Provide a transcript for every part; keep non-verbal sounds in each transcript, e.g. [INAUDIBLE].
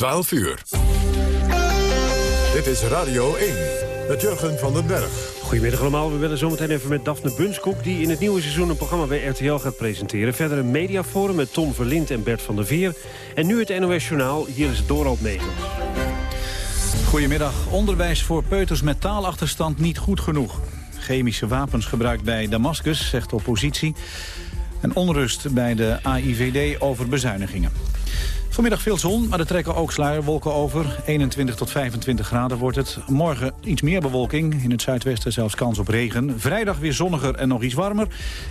12 uur. Dit is Radio 1 met Jurgen van den Berg. Goedemiddag allemaal. We willen zometeen even met Daphne Bunskoek... die in het nieuwe seizoen een programma bij RTL gaat presenteren. Verder een mediaforum met Tom Verlind en Bert van der Veer. En nu het NOS Journaal. Hier is Dorald Megens. Goedemiddag. Onderwijs voor peuters met taalachterstand niet goed genoeg. Chemische wapens gebruikt bij Damascus, zegt de oppositie. En onrust bij de AIVD over bezuinigingen. Vanmiddag veel zon, maar er trekken ook sluierwolken over. 21 tot 25 graden wordt het. Morgen iets meer bewolking. In het zuidwesten zelfs kans op regen. Vrijdag weer zonniger en nog iets warmer.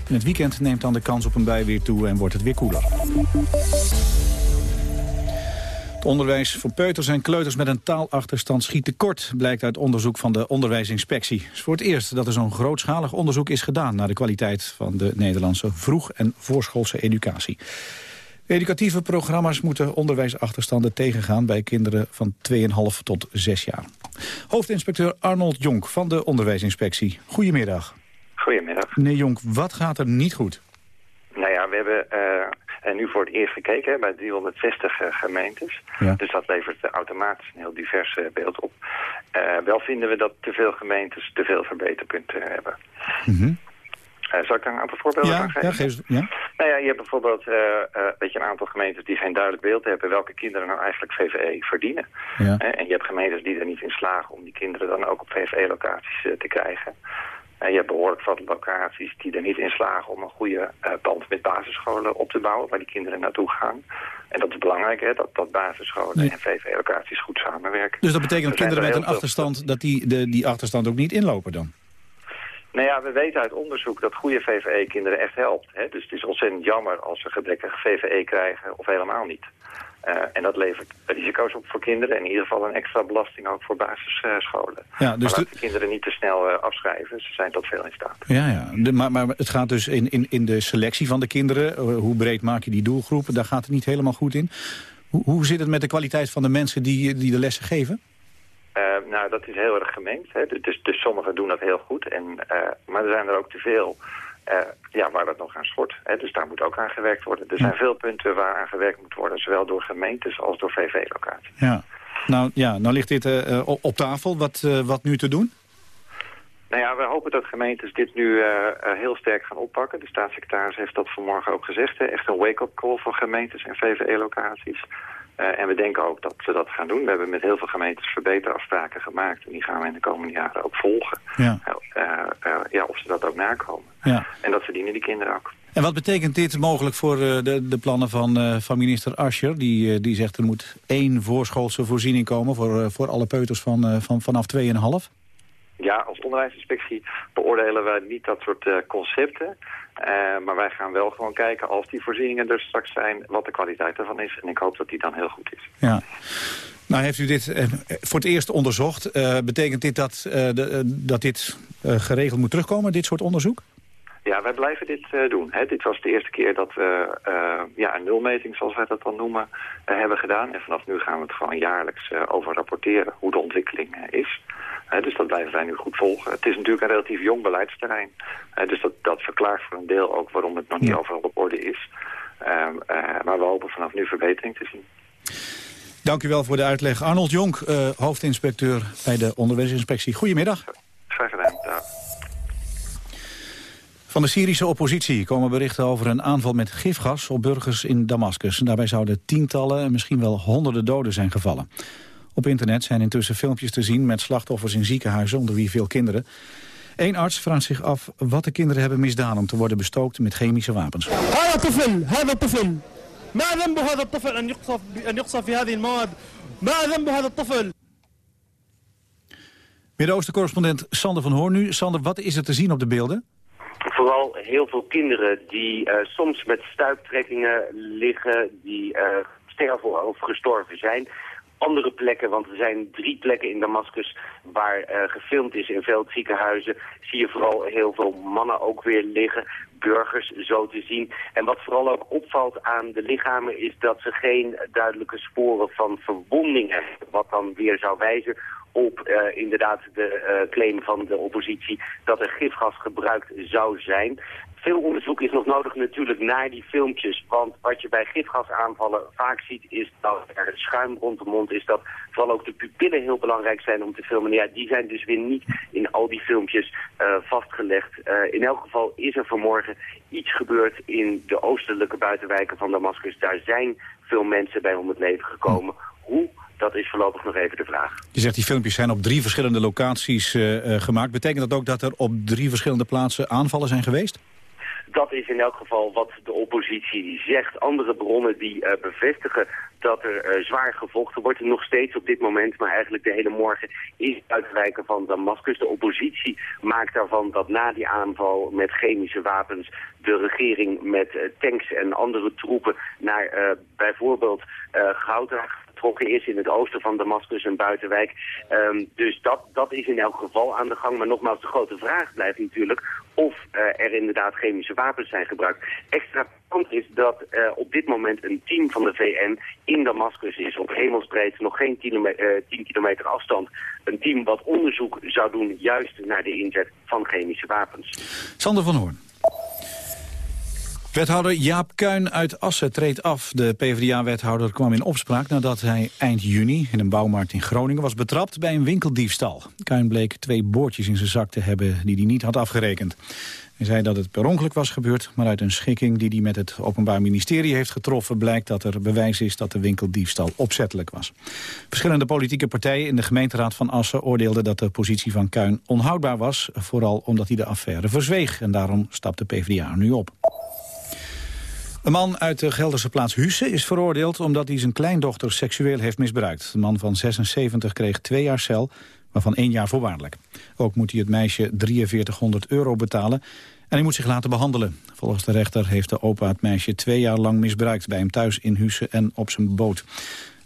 In het weekend neemt dan de kans op een bui weer toe en wordt het weer koeler. Het onderwijs voor peuters en kleuters met een taalachterstand schiet tekort... blijkt uit onderzoek van de onderwijsinspectie. Het is voor het eerst dat er zo'n grootschalig onderzoek is gedaan... naar de kwaliteit van de Nederlandse vroeg- en voorschoolse educatie. Educatieve programma's moeten onderwijsachterstanden tegengaan... bij kinderen van 2,5 tot 6 jaar. Hoofdinspecteur Arnold Jonk van de onderwijsinspectie. Goedemiddag. Goedemiddag. Meneer Jonk, wat gaat er niet goed? Nou ja, we hebben uh, nu voor het eerst gekeken hè, bij 360 uh, gemeentes. Ja. Dus dat levert automatisch een heel divers uh, beeld op. wel vinden we dat te veel gemeentes te veel verbeterpunten hebben. Mm uh, zal ik daar een aantal voorbeelden ja, van geven? Ja, geef ze, ja. Nou ja, je hebt bijvoorbeeld uh, uh, weet je, een aantal gemeentes die geen duidelijk beeld hebben welke kinderen nou eigenlijk VVE verdienen. Ja. en je hebt gemeentes die er niet in slagen om die kinderen dan ook op VVE-locaties te krijgen. En je hebt behoorlijk wat locaties die er niet in slagen om een goede band met basisscholen op te bouwen, waar die kinderen naartoe gaan. En dat is belangrijk, hè, dat, dat basisscholen Nee. en VVE-locaties goed samenwerken. Dus dat betekent dat Er kinderen met een achterstand... dat die de, die achterstand ook niet inlopen dan? Nou ja, we weten uit onderzoek dat goede VVE kinderen echt helpt. Hè? Dus het is ontzettend jammer als ze gebrekkige VVE krijgen of helemaal niet. Uh, en dat levert risico's op voor kinderen en in ieder geval een extra belasting ook voor basisscholen. Ja, dus maar de- laat de kinderen niet te snel uh, afschrijven, ze zijn tot veel in staat. Ja, ja. De, maar, maar het gaat dus in, in, in de selectie van de kinderen. eh, Hoe breed maak je die doelgroepen? Daar gaat het niet helemaal goed in. Hoe, hoe zit het met de kwaliteit van de mensen die, die de lessen geven? Uh, nou, dat is heel erg gemengd. Hè? Dus, dus sommigen doen dat heel goed. En, uh, maar er zijn er ook te veel uh, ja, waar dat nog aan schort. Hè? Dus daar moet ook aan gewerkt worden. Er zijn veel punten waar aan gewerkt moet worden. Zowel door gemeentes als door VV-locaties. Ja. Nou, ja, nou ligt dit op, tafel. Wat, wat nu te doen? Nou ja, we hopen dat gemeentes dit nu uh, heel sterk gaan oppakken. De staatssecretaris heeft dat vanmorgen ook gezegd. Hè? Echt een wake-up call voor gemeentes en VVE-locaties. Uh, en we denken ook dat ze dat gaan doen. We hebben met heel veel gemeentes verbeterafspraken gemaakt. En die gaan we in de komende jaren ook volgen. Ja. Uh, ja, of ze dat ook nakomen. Ja. En dat verdienen die kinderen ook. En wat betekent dit mogelijk voor de, de plannen van, van minister Ascher? Die, die zegt er moet één voorschoolse voorziening komen... voor, voor alle peuters van, van, vanaf 2,5? Ja, als onderwijsinspectie beoordelen wij niet dat soort concepten. Uh, maar wij gaan wel gewoon kijken als die voorzieningen er straks zijn... wat de kwaliteit ervan is. En ik hoop dat die dan heel goed is. Ja. Nou heeft u dit uh, voor het eerst onderzocht. betekent dit dat, de, dat dit geregeld moet terugkomen, dit soort onderzoek? Ja, wij blijven dit uh, doen. Hè. Dit was de eerste keer dat we uh, ja, een nulmeting, zoals wij dat dan noemen, uh, hebben gedaan. En vanaf nu gaan we het gewoon jaarlijks over rapporteren hoe de ontwikkeling is. dus dat blijven wij nu goed volgen. Het is natuurlijk een relatief jong beleidsterrein. dus dat, dat verklaart voor een deel ook waarom het nog niet overal op orde is. Ehm, maar we hopen vanaf nu verbetering te zien. Dank u wel voor de uitleg. Arnold Jonk, hoofdinspecteur bij de onderwijsinspectie. Goedemiddag. Van de Syrische oppositie komen berichten over een aanval met gifgas op burgers in Damascus. Daarbij zouden tientallen en misschien wel honderden doden zijn gevallen. Op internet zijn intussen filmpjes te zien met slachtoffers in ziekenhuizen, onder wie veel kinderen. Eén arts vraagt zich af wat de kinderen hebben misdaan om te worden bestookt met chemische wapens. Midden-Oosten-correspondent Sander van Hoorn nu. Sander, wat is er te zien op de beelden? Heel veel kinderen die uh, soms met stuiptrekkingen liggen, die uh, sterven of gestorven zijn. Andere plekken, want er zijn drie plekken in Damascus waar uh, gefilmd is in veel ziekenhuizen, zie je vooral heel veel mannen ook weer liggen, burgers zo te zien. En wat vooral ook opvalt aan de lichamen is dat ze geen duidelijke sporen van verwondingen hebben, wat dan weer zou wijzen op uh, inderdaad de uh, claim van de oppositie dat er gifgas gebruikt zou zijn. Veel onderzoek is nog nodig natuurlijk naar die filmpjes. Want wat je bij gifgasaanvallen vaak ziet is dat er schuim rond de mond is. Dat vooral ook de pupillen heel belangrijk zijn om te filmen. Ja, die zijn dus weer niet in al die filmpjes uh, vastgelegd. Uh, in elk geval is er vanmorgen iets gebeurd in de oostelijke buitenwijken van Damascus. Daar zijn veel mensen bij om het leven gekomen. Hoe dat is voorlopig nog even de vraag. Je zegt die filmpjes zijn op drie verschillende locaties uh, gemaakt. Betekent dat ook dat er op drie verschillende plaatsen aanvallen zijn geweest? Dat is in elk geval wat de oppositie zegt. Andere bronnen die uh, bevestigen dat er uh, zwaar gevochten wordt. Nog steeds op dit moment, maar eigenlijk de hele morgen is het uitwijken van Damascus. De oppositie maakt daarvan dat na die aanval met chemische wapens de regering met uh, tanks en andere troepen naar bijvoorbeeld Gouda is in het oosten van Damascus en Buitenwijk. Um, dus dat, dat is in elk geval aan de gang. Maar nogmaals, de grote vraag blijft natuurlijk of uh, er inderdaad chemische wapens zijn gebruikt. Extra is dat uh, op dit moment een team van de VN in Damascus is. Op hemelsbreed, nog geen kilometer, uh, 10 kilometer afstand. Een team wat onderzoek zou doen juist naar de inzet van chemische wapens. Sander van Hoorn. Wethouder Jaap Kuin uit Assen treedt af. De PvdA-wethouder kwam in opspraak nadat hij eind juni... in een bouwmarkt in Groningen was betrapt bij een winkeldiefstal. Kuin bleek twee boordjes in zijn zak te hebben die hij niet had afgerekend. Hij zei dat het per ongeluk was gebeurd... maar uit een schikking die hij met het Openbaar Ministerie heeft getroffen... blijkt dat er bewijs is dat de winkeldiefstal opzettelijk was. Verschillende politieke partijen in de gemeenteraad van Assen... oordeelden dat de positie van Kuin onhoudbaar was... vooral omdat hij de affaire verzweeg. En daarom stapt de PvdA nu op. Een man uit de Gelderse plaats Husse is veroordeeld... omdat hij zijn kleindochter seksueel heeft misbruikt. De man van 76 kreeg twee jaar cel, waarvan één jaar voorwaardelijk. Ook moet hij het meisje 4300 euro betalen... en hij moet zich laten behandelen. Volgens de rechter heeft de opa het meisje twee jaar lang misbruikt... bij hem thuis in Husse en op zijn boot.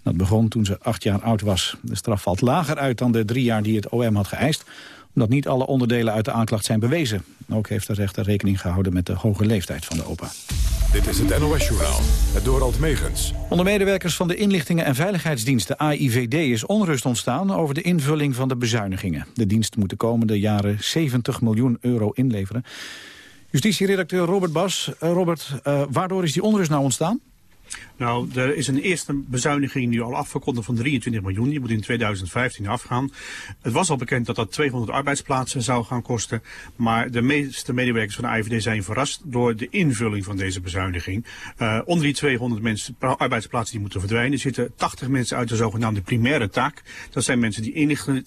Dat begon toen ze acht jaar oud was. De straf valt lager uit dan de drie jaar die het OM had geëist omdat niet alle onderdelen uit de aanklacht zijn bewezen. Ook heeft de rechter rekening gehouden met de hoge leeftijd van de opa. Dit is het NOS-journaal, het Dorald Megens. Onder medewerkers van de inlichtingen en veiligheidsdienst, de AIVD, is onrust ontstaan over de invulling van de bezuinigingen. De dienst moet de komende jaren 70 miljoen euro inleveren. Justitieredacteur Robert Bas. Uh, Robert, uh, waardoor is die onrust nou ontstaan? Nou, er is een eerste bezuiniging nu al afgekondigd van 23 miljoen. Die moet in 2015 afgaan. Het was al bekend dat dat 200 arbeidsplaatsen zou gaan kosten. Maar de meeste medewerkers van de IVD zijn verrast door de invulling van deze bezuiniging. Uh, onder die 200 mensen, arbeidsplaatsen die moeten verdwijnen zitten 80 mensen uit de zogenaamde primaire taak. Dat zijn mensen die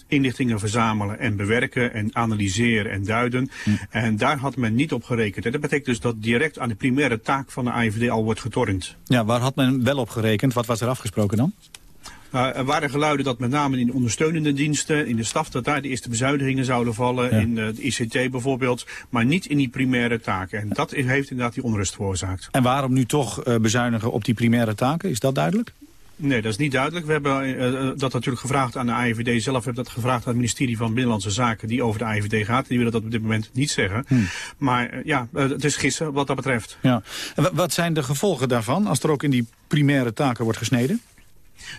inlichtingen verzamelen en bewerken en analyseren en duiden. Hm. En daar had men niet op gerekend. En dat betekent dus dat direct aan de primaire taak van de IVD al wordt getornd. Ja, waar had men wel op gerekend? Wat was er afgesproken dan? Uh, er waren geluiden dat met name in de ondersteunende diensten, in de staf, dat daar de eerste bezuinigingen zouden vallen. In uh, de ICT bijvoorbeeld, maar niet in die primaire taken. En dat heeft inderdaad die onrust veroorzaakt. En waarom nu toch uh, bezuinigen op die primaire taken? Is dat duidelijk? Nee, dat is niet duidelijk. We hebben uh, dat natuurlijk gevraagd aan de AIVD zelf. We hebben dat gevraagd aan het ministerie van Binnenlandse Zaken die over de AIVD gaat. Die willen dat op dit moment niet zeggen. Hmm. Maar uh, ja, uh, het is gissen wat dat betreft. Ja. En wat zijn de gevolgen daarvan als er ook in die primaire taken wordt gesneden?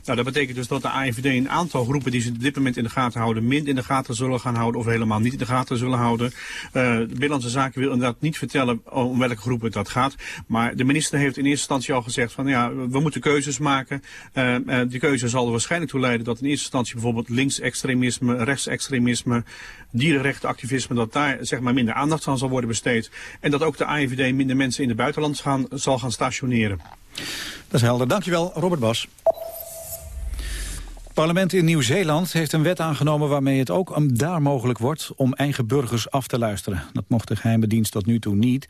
Nou, dat betekent dus dat de AIVD een aantal groepen die ze op dit moment in de gaten houden, min in de gaten zullen gaan houden of helemaal niet in de gaten zullen houden. Uh, de Binnenlandse Zaken wil inderdaad niet vertellen om welke groepen dat gaat. Maar de minister heeft in eerste instantie al gezegd van ja, we moeten keuzes maken. Uh, die keuze zal er waarschijnlijk toe leiden dat in eerste instantie bijvoorbeeld linksextremisme, rechtsextremisme, dierenrechtenactivisme, dat daar zeg maar minder aandacht aan zal worden besteed. En dat ook de AIVD minder mensen in het buitenland gaan, zal gaan stationeren. Dat is helder. Dankjewel, Robert Bas. Parlement in Nieuw-Zeeland heeft een wet aangenomen waarmee het ook daar mogelijk wordt om eigen burgers af te luisteren. Dat mocht de geheime dienst tot nu toe niet.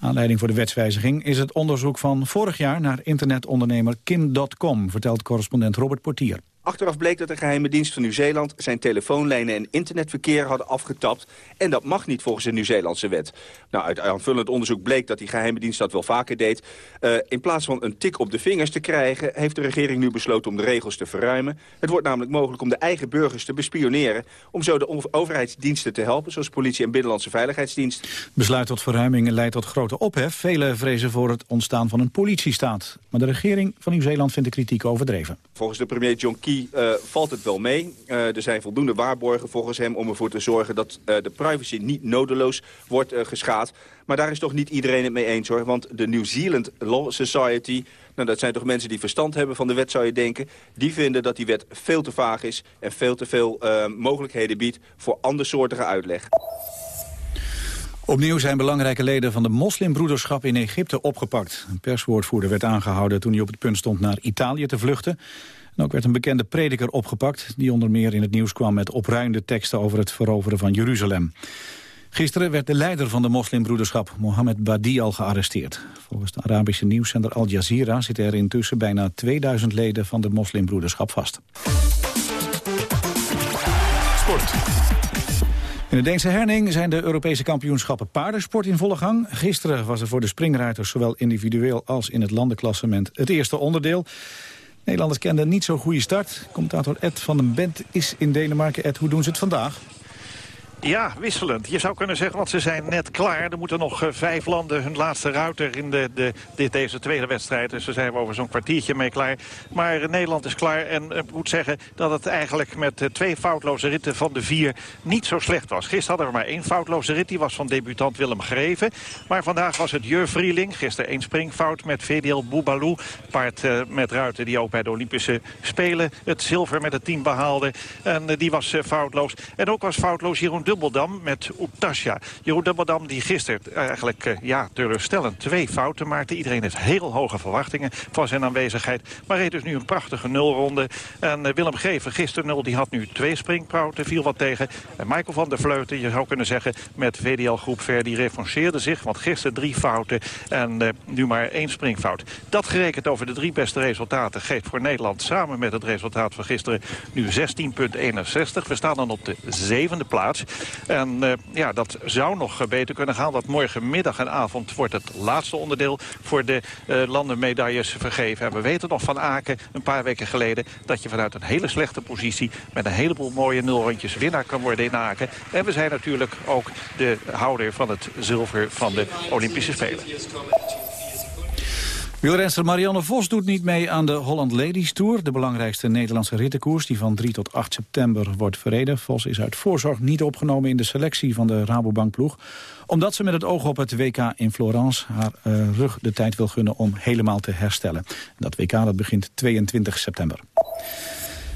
Aanleiding voor de wetswijziging is het onderzoek van vorig jaar naar internetondernemer Kim.com, vertelt correspondent Robert Portier. Achteraf bleek dat de geheime dienst van Nieuw-Zeeland zijn telefoonlijnen en internetverkeer hadden afgetapt. En dat mag niet volgens de Nieuw-Zeelandse wet. Nou, uit aanvullend onderzoek bleek dat die geheime dienst dat wel vaker deed. Uh, in plaats van een tik op de vingers te krijgen, heeft de regering nu besloten om de regels te verruimen. Het wordt namelijk mogelijk om de eigen burgers te bespioneren. Om zo de overheidsdiensten te helpen, zoals politie en binnenlandse veiligheidsdienst. Besluit tot verruiming leidt tot grote ophef. Velen vrezen voor het ontstaan van een politiestaat. Maar de regering van Nieuw-Zeeland vindt de kritiek overdreven. Volgens de premier John Key ski valt het wel mee. er zijn voldoende waarborgen volgens hem om ervoor te zorgen... dat de privacy niet nodeloos wordt geschaad. Maar daar is toch niet iedereen het mee eens hoor. Want de New Zealand Law Society... Nou, dat zijn toch mensen die verstand hebben van de wet, zou je denken. Die vinden dat die wet veel te vaag is en veel te veel mogelijkheden biedt voor andersoortige uitleg. Opnieuw zijn belangrijke leden van de moslimbroederschap in Egypte opgepakt. Een perswoordvoerder werd aangehouden toen hij op het punt stond naar Italië te vluchten. En ook werd een bekende prediker opgepakt... die onder meer in het nieuws kwam met opruimde teksten over het veroveren van Jeruzalem. Gisteren werd de leider van de moslimbroederschap, Mohammed Badi, al gearresteerd. Volgens de Arabische nieuwszender Al Jazeera zitten er intussen bijna 2000 leden van de moslimbroederschap vast. Sport. In de Deense Herning zijn de Europese kampioenschappen paardensport in volle gang. Gisteren was er voor de springruiters zowel individueel als in het landenklassement het eerste onderdeel. Nederlanders kenden niet zo'n goede start. Commentator Ed van den Bent is in Denemarken. Ed, hoe doen ze het vandaag? Ja, wisselend. Je zou kunnen zeggen, want ze zijn net klaar. Er moeten nog eh, vijf landen hun laatste ruiter in de, de, deze tweede wedstrijd. Dus daar zijn we over zo'n kwartiertje mee klaar. Maar Nederland is klaar en ik moet zeggen dat het eigenlijk met eh, twee foutloze ritten van de vier niet zo slecht was. Gisteren hadden we maar één foutloze rit. Die was van debutant Willem Greven. Maar vandaag was het Jur Vrieling. Gisteren één springfout met VDL Boubalou. Paard met ruiten die ook bij de Olympische Spelen het zilver met het team behaalde. En die was foutloos. En ook was foutloos Jeroen Dubbeldam met Utasja. Jeroen Dubbeldam die gisteren eigenlijk uh, ja, teleurstellend twee fouten maakte. Iedereen heeft heel hoge verwachtingen van zijn aanwezigheid. Maar reed dus nu een prachtige nulronde. En uh, Willem Geven gisteren nul, die had nu twee springfouten. Viel wat tegen. En Michael van der Vleuten, je zou kunnen zeggen met VDL Groep Ver. Die refonceerde zich, want gisteren drie fouten. En uh, nu maar één springfout. Dat gerekend over de drie beste resultaten geeft voor Nederland... samen met het resultaat van gisteren nu 16,61. We staan dan op de zevende plaats. En uh, ja, dat zou nog beter kunnen gaan. Want morgenmiddag en avond wordt het laatste onderdeel voor de uh, landenmedailles vergeven. En we weten nog van Aken een paar weken geleden... dat je vanuit een hele slechte positie met een heleboel mooie nulrondjes winnaar kan worden in Aken. En we zijn natuurlijk ook de houder van het zilver van de Olympische Spelen. Wielrenster Marianne Vos doet niet mee aan de Holland Ladies Tour... de belangrijkste Nederlandse rittenkoers die van 3 tot 8 september wordt verreden. Vos is uit voorzorg niet opgenomen in de selectie van de Rabobankploeg... omdat ze met het oog op het WK in Florence haar uh, rug de tijd wil gunnen om helemaal te herstellen. Dat WK dat begint 22 september.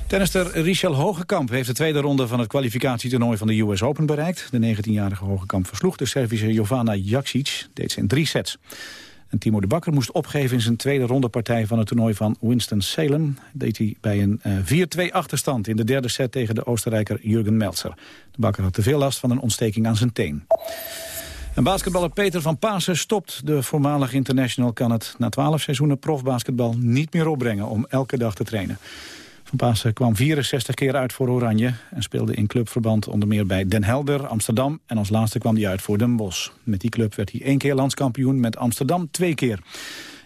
Tennister Richel Hogekamp heeft de tweede ronde van het kwalificatietoernooi van de US Open bereikt. De 19-jarige Hogekamp versloeg de Servische Jovana Jaksic, deed ze in drie sets. En Timo de Bakker moest opgeven in zijn tweede rondepartij van het toernooi van Winston-Salem. Deed hij bij een uh, 4-2 achterstand in de derde set tegen de Oostenrijker Jurgen Meltzer. De Bakker had te veel last van een ontsteking aan zijn teen. En basketballer Peter van Pasen stopt. De voormalig international kan het na twaalf seizoenen profbasketbal niet meer opbrengen om elke dag te trainen. Van Pasen kwam 64 keer uit voor Oranje... en speelde in clubverband onder meer bij Den Helder, Amsterdam... en als laatste kwam hij uit voor Den Bosch. Met die club werd hij één keer landskampioen, met Amsterdam twee keer.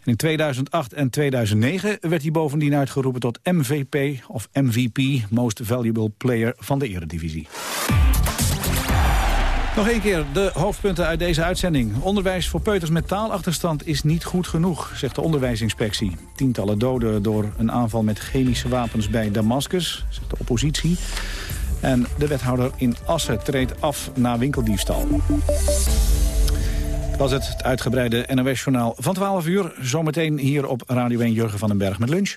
En in 2008 en 2009 werd hij bovendien uitgeroepen tot MVP... of MVP, Most Valuable Player van de Eredivisie. Nog één keer de hoofdpunten uit deze uitzending. Onderwijs voor peuters met taalachterstand is niet goed genoeg, zegt de onderwijsinspectie. Tientallen doden door een aanval met chemische wapens bij Damascus, zegt de oppositie. En de wethouder in Assen treedt af na winkeldiefstal. Dat was het, het uitgebreide NOS-journaal van 12 uur. Zometeen hier op Radio 1 Jurgen van den Berg met lunch.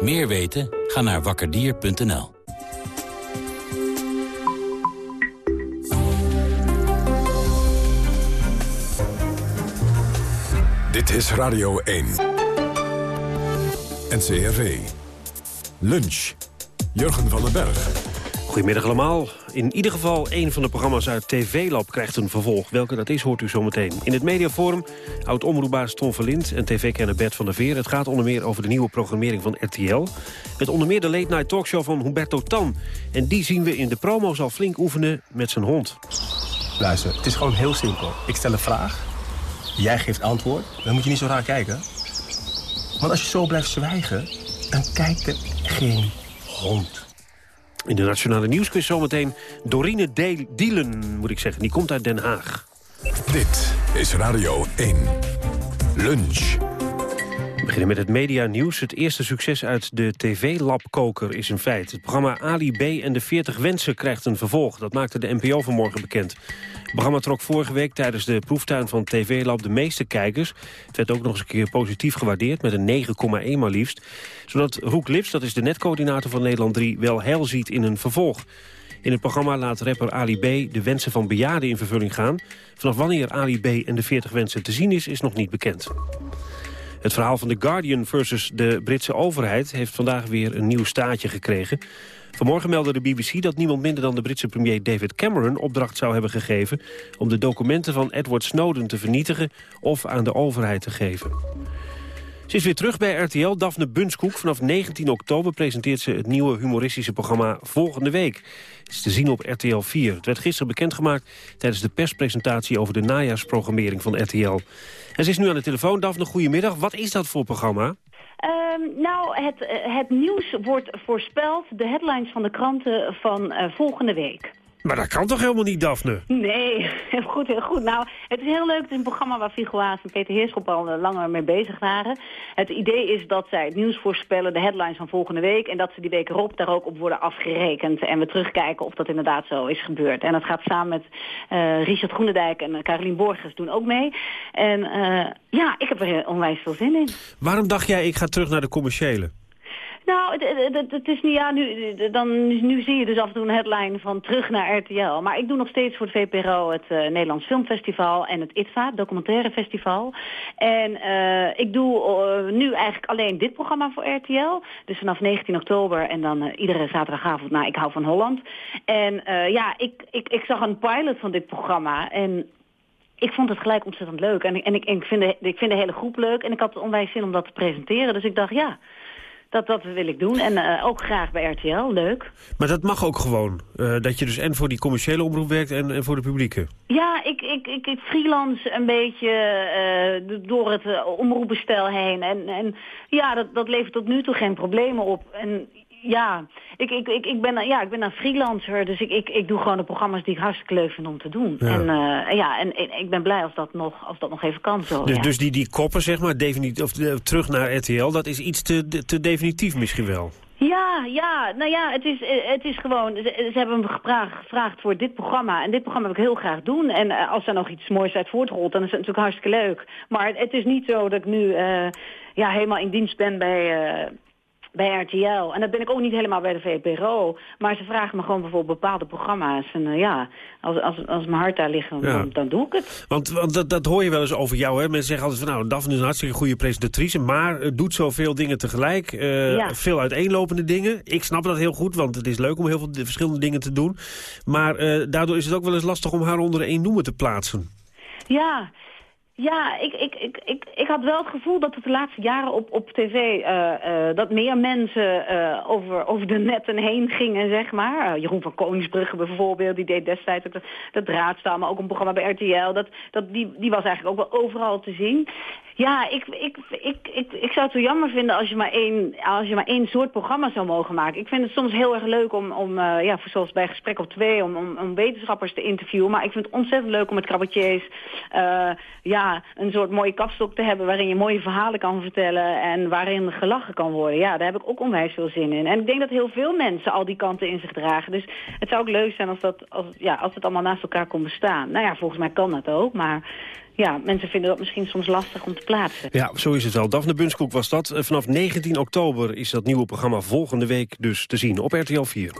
Meer weten? Ga naar wakkerdier.nl. Dit is Radio 1. NCRV. Lunch. Jurgen van den Berg. Goedemiddag allemaal. In ieder geval een van de programma's uit TV-lab krijgt een vervolg. Welke dat is, hoort u zometeen. In het mediaforum oud-omroepbaas Tom Verlind en tv-kenner Bert van der Veer. Het gaat onder meer over de nieuwe programmering van RTL. Met onder meer de late night talkshow van Humberto Tan. En die zien we in de promo's al flink oefenen met zijn hond. Luister, het is gewoon heel simpel. Ik stel een vraag, jij geeft antwoord, dan moet je niet zo raar kijken. Want als je zo blijft zwijgen, dan kijkt er geen hond. In de Nationale Nieuwsquiz zometeen Dorine Dielen, moet ik zeggen. Die komt uit Den Haag. Dit is Radio 1. Lunch. Beginnen met het media nieuws. Het eerste succes uit de TV-labkoker is een feit. Het programma Ali B en de 40 Wensen krijgt een vervolg. Dat maakte de NPO vanmorgen bekend. Het programma trok vorige week tijdens de proeftuin van TV-lab de meeste kijkers. Het werd ook nog eens een keer positief gewaardeerd met een 9,1 maar liefst. Zodat Roek Lips, dat is de netcoördinator van Nederland 3, wel heil ziet in een vervolg. In het programma laat rapper Ali B de wensen van bejaarden in vervulling gaan. Vanaf wanneer Ali B en de 40 wensen te zien is, is nog niet bekend. Het verhaal van The Guardian versus de Britse overheid... heeft vandaag weer een nieuw staatje gekregen. Vanmorgen meldde de BBC dat niemand minder dan de Britse premier David Cameron... opdracht zou hebben gegeven om de documenten van Edward Snowden te vernietigen... of aan de overheid te geven. Ze is weer terug bij RTL. Daphne Bunskoek. Vanaf 19 oktober presenteert ze het nieuwe humoristische programma Volgende Week. Het is te zien op RTL 4. Het werd gisteren bekendgemaakt tijdens de perspresentatie over de najaarsprogrammering van RTL. En ze is nu aan de telefoon. Daphne, goedemiddag. Wat is dat voor programma? Um, nou, het, het nieuws wordt voorspeld, de headlines van de kranten van uh, volgende week. Maar dat kan toch helemaal niet, Daphne? Nee, [LAUGHS] goed, heel goed. Nou, het is heel leuk. Het is een programma waar Figo Haas en Peter Heerschop al eh, langer mee bezig waren. Het idee is dat zij het nieuws voorspellen, de headlines van volgende week... en dat ze die week erop daar ook op worden afgerekend. En we terugkijken of dat inderdaad zo is gebeurd. En dat gaat samen met uh, Richard Groenendijk en Carolien Borgers doen ook mee. En uh, ja, ik heb er onwijs veel zin in. Waarom dacht jij, ik ga terug naar de commerciële? Nou, het, het, het, is niet, ja, nu, dan, nu zie je dus af en toe een headline van terug naar RTL. Maar ik doe nog steeds voor het VPRO het uh, Nederlands Filmfestival en het ITVA, documentaire festival. En uh, ik doe uh, nu eigenlijk alleen dit programma voor RTL. Dus vanaf 19 oktober en dan iedere zaterdagavond naar Ik hou van Holland. En ja, ik, ik, ik zag een pilot van dit programma en ik vond het gelijk ontzettend leuk. En, en, ik, en ik, vind de, ik vind de hele groep leuk en ik had onwijs zin om dat te presenteren. Dus ik dacht, ja... Dat, dat wil ik doen. En uh, ook graag bij RTL. Leuk. Maar dat mag ook gewoon? Uh, dat je dus en voor die commerciële omroep werkt en, en voor de publieke? Ja, ik, ik, ik, ik freelance een beetje uh, door het omroepbestel heen. En, en ja, dat, dat levert tot nu toe geen problemen op. En ja, ik, ik, ik, ik, ben, ja, ik ben een freelancer, dus ik, ik, ik doe gewoon de programma's die ik hartstikke leuk vind om te doen. Ja. En, uh, ja, en, ik ben blij als dat nog, als dat nog even kan. Zo, dus, ja. dus die, die koppen, zeg maar, definitief, of terug naar RTL, dat is iets te, te definitief misschien wel? Ja, ja, nou ja, het is, het is gewoon, ze, ze hebben me gevraagd, gevraagd voor dit programma. En dit programma wil ik heel graag doen. En uh, als er nog iets moois uit voortrolt, dan is het natuurlijk hartstikke leuk. Maar het, het is niet zo dat ik nu uh, ja, helemaal in dienst ben bij... Uh, bij RTL. En dat ben ik ook niet helemaal bij de VPRO. Maar ze vragen me gewoon bijvoorbeeld bepaalde programma's. En uh, ja, als, als, als mijn hart daar ligt, ja. dan, dan, doe ik het. Want, want dat, dat hoor je wel eens over jou. Hè? Mensen zeggen altijd van nou, Daphne is een hartstikke goede presentatrice. Maar uh, doet zoveel dingen tegelijk. Uh, ja. Veel uiteenlopende dingen. Ik snap dat heel goed, want het is leuk om heel veel verschillende dingen te doen. Maar daardoor is het ook wel eens lastig om haar onder één noemer te plaatsen. Ja, ja, ik, ik, ik, ik, ik had wel het gevoel dat het de laatste jaren op, op tv... Uh, uh, dat meer mensen uh, over, over de netten heen gingen, zeg maar. Jeroen van Koningsbrugge bijvoorbeeld, die deed destijds dat, dat maar ook een programma bij RTL. Dat, dat, die, die was eigenlijk ook wel overal te zien. Ja, ik, ik, ik, ik, ik zou het zo jammer vinden als je, maar één, als je maar één soort programma zou mogen maken. Ik vind het soms heel erg leuk om, om uh, ja, zoals bij Gesprek op Twee, om, om, wetenschappers te interviewen. Maar ik vind het ontzettend leuk om met cabaretiers uh, ja, een soort mooie kapstok te hebben waarin je mooie verhalen kan vertellen en waarin gelachen kan worden. Ja, daar heb ik ook onwijs veel zin in. En ik denk dat heel veel mensen al die kanten in zich dragen. Dus het zou ook leuk zijn als, dat, als, ja, als het allemaal naast elkaar kon bestaan. Nou ja, volgens mij kan dat ook, maar ja, mensen vinden dat misschien soms lastig om te plaatsen. Ja, zo is het wel. Daphne Bunskoek was dat. Vanaf 19 oktober is dat nieuwe programma volgende week dus te zien op RTL 4.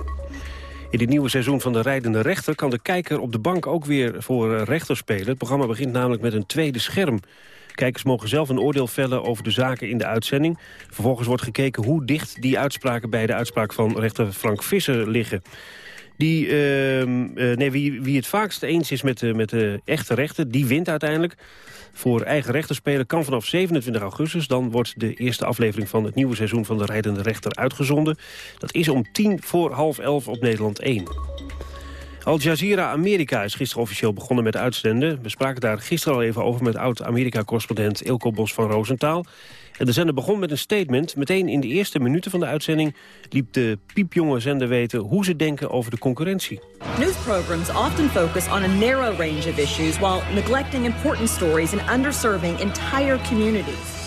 In dit nieuwe seizoen van de Rijdende Rechter kan de kijker op de bank ook weer voor rechter spelen. Het programma begint namelijk met een tweede scherm. Kijkers mogen zelf een oordeel vellen over de zaken in de uitzending. Vervolgens wordt gekeken hoe dicht die uitspraken bij de uitspraak van rechter Frank Visser liggen. Die, ehm, eh, nee, wie, wie het vaakst eens is met, met de echte rechten, die wint uiteindelijk. Voor eigen rechter spelen kan vanaf 27 augustus. Dan wordt de eerste aflevering van het nieuwe seizoen van de Rijdende Rechter uitgezonden. Dat is om tien voor half elf op Nederland 1. Al Jazeera Amerika is gisteren officieel begonnen met uitzenden. We spraken daar gisteren al even over met oud-Amerika-correspondent Ilko Bos van Roosentaal. En de zender begon met een statement. Meteen in de eerste minuten van de uitzending liep de piepjonge zender weten hoe ze denken over de concurrentie. News programs often focus on a narrow range of issues while neglecting important stories and underserving entire communities.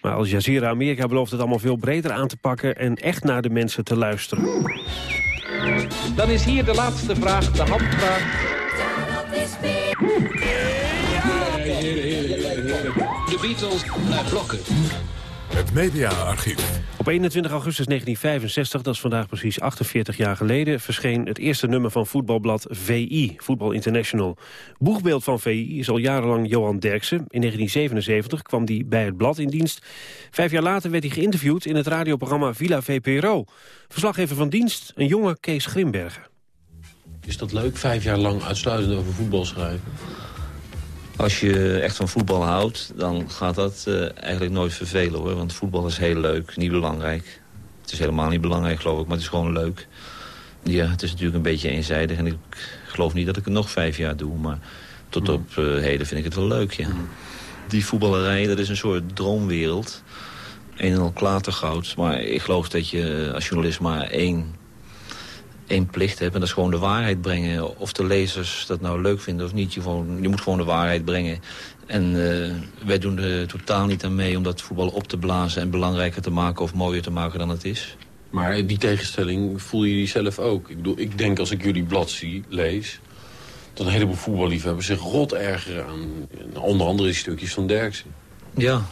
Maar Al Jazeera Amerika belooft het allemaal veel breder aan te pakken en echt naar de mensen te luisteren. Dan is hier de laatste vraag, de handvraag. De Beatles naar blokken. Het mediaarchief. Op 21 augustus 1965, dat is vandaag precies 48 jaar geleden... verscheen het eerste nummer van voetbalblad VI, Voetbal International. Boegbeeld van VI is al jarenlang Johan Derksen. In 1977 kwam hij bij het blad in dienst. Vijf jaar later werd hij geïnterviewd in het radioprogramma Villa VPRO. Verslaggever van dienst, een jonge Kees Grimbergen. Is dat leuk, vijf jaar lang uitsluitend over voetbal schrijven? Als je echt van voetbal houdt, dan gaat dat uh, eigenlijk nooit vervelen hoor. Want voetbal is heel leuk, niet belangrijk. Het is helemaal niet belangrijk geloof ik, maar het is gewoon leuk. Ja, het is natuurlijk een beetje eenzijdig en ik geloof niet dat ik het nog vijf jaar doe. Maar tot op uh, heden vind ik het wel leuk, ja. Die voetballerij, dat is een soort droomwereld. Een en al klatergoud. Maar ik geloof dat je als journalist maar één één plicht hebt. En dat is gewoon de waarheid brengen. Of de lezers dat nou leuk vinden of niet. Je, gewoon, je moet gewoon de waarheid brengen. En uh, wij doen er totaal niet aan mee om dat voetbal op te blazen... en belangrijker te maken of mooier te maken dan het is. Maar die tegenstelling voel je die zelf ook? Ik, bedoel, ik denk als ik jullie blad zie, lees... dat een heleboel voetballiefhebbers zich rot ergeren aan... onder andere die stukjes van Derksen. Ja,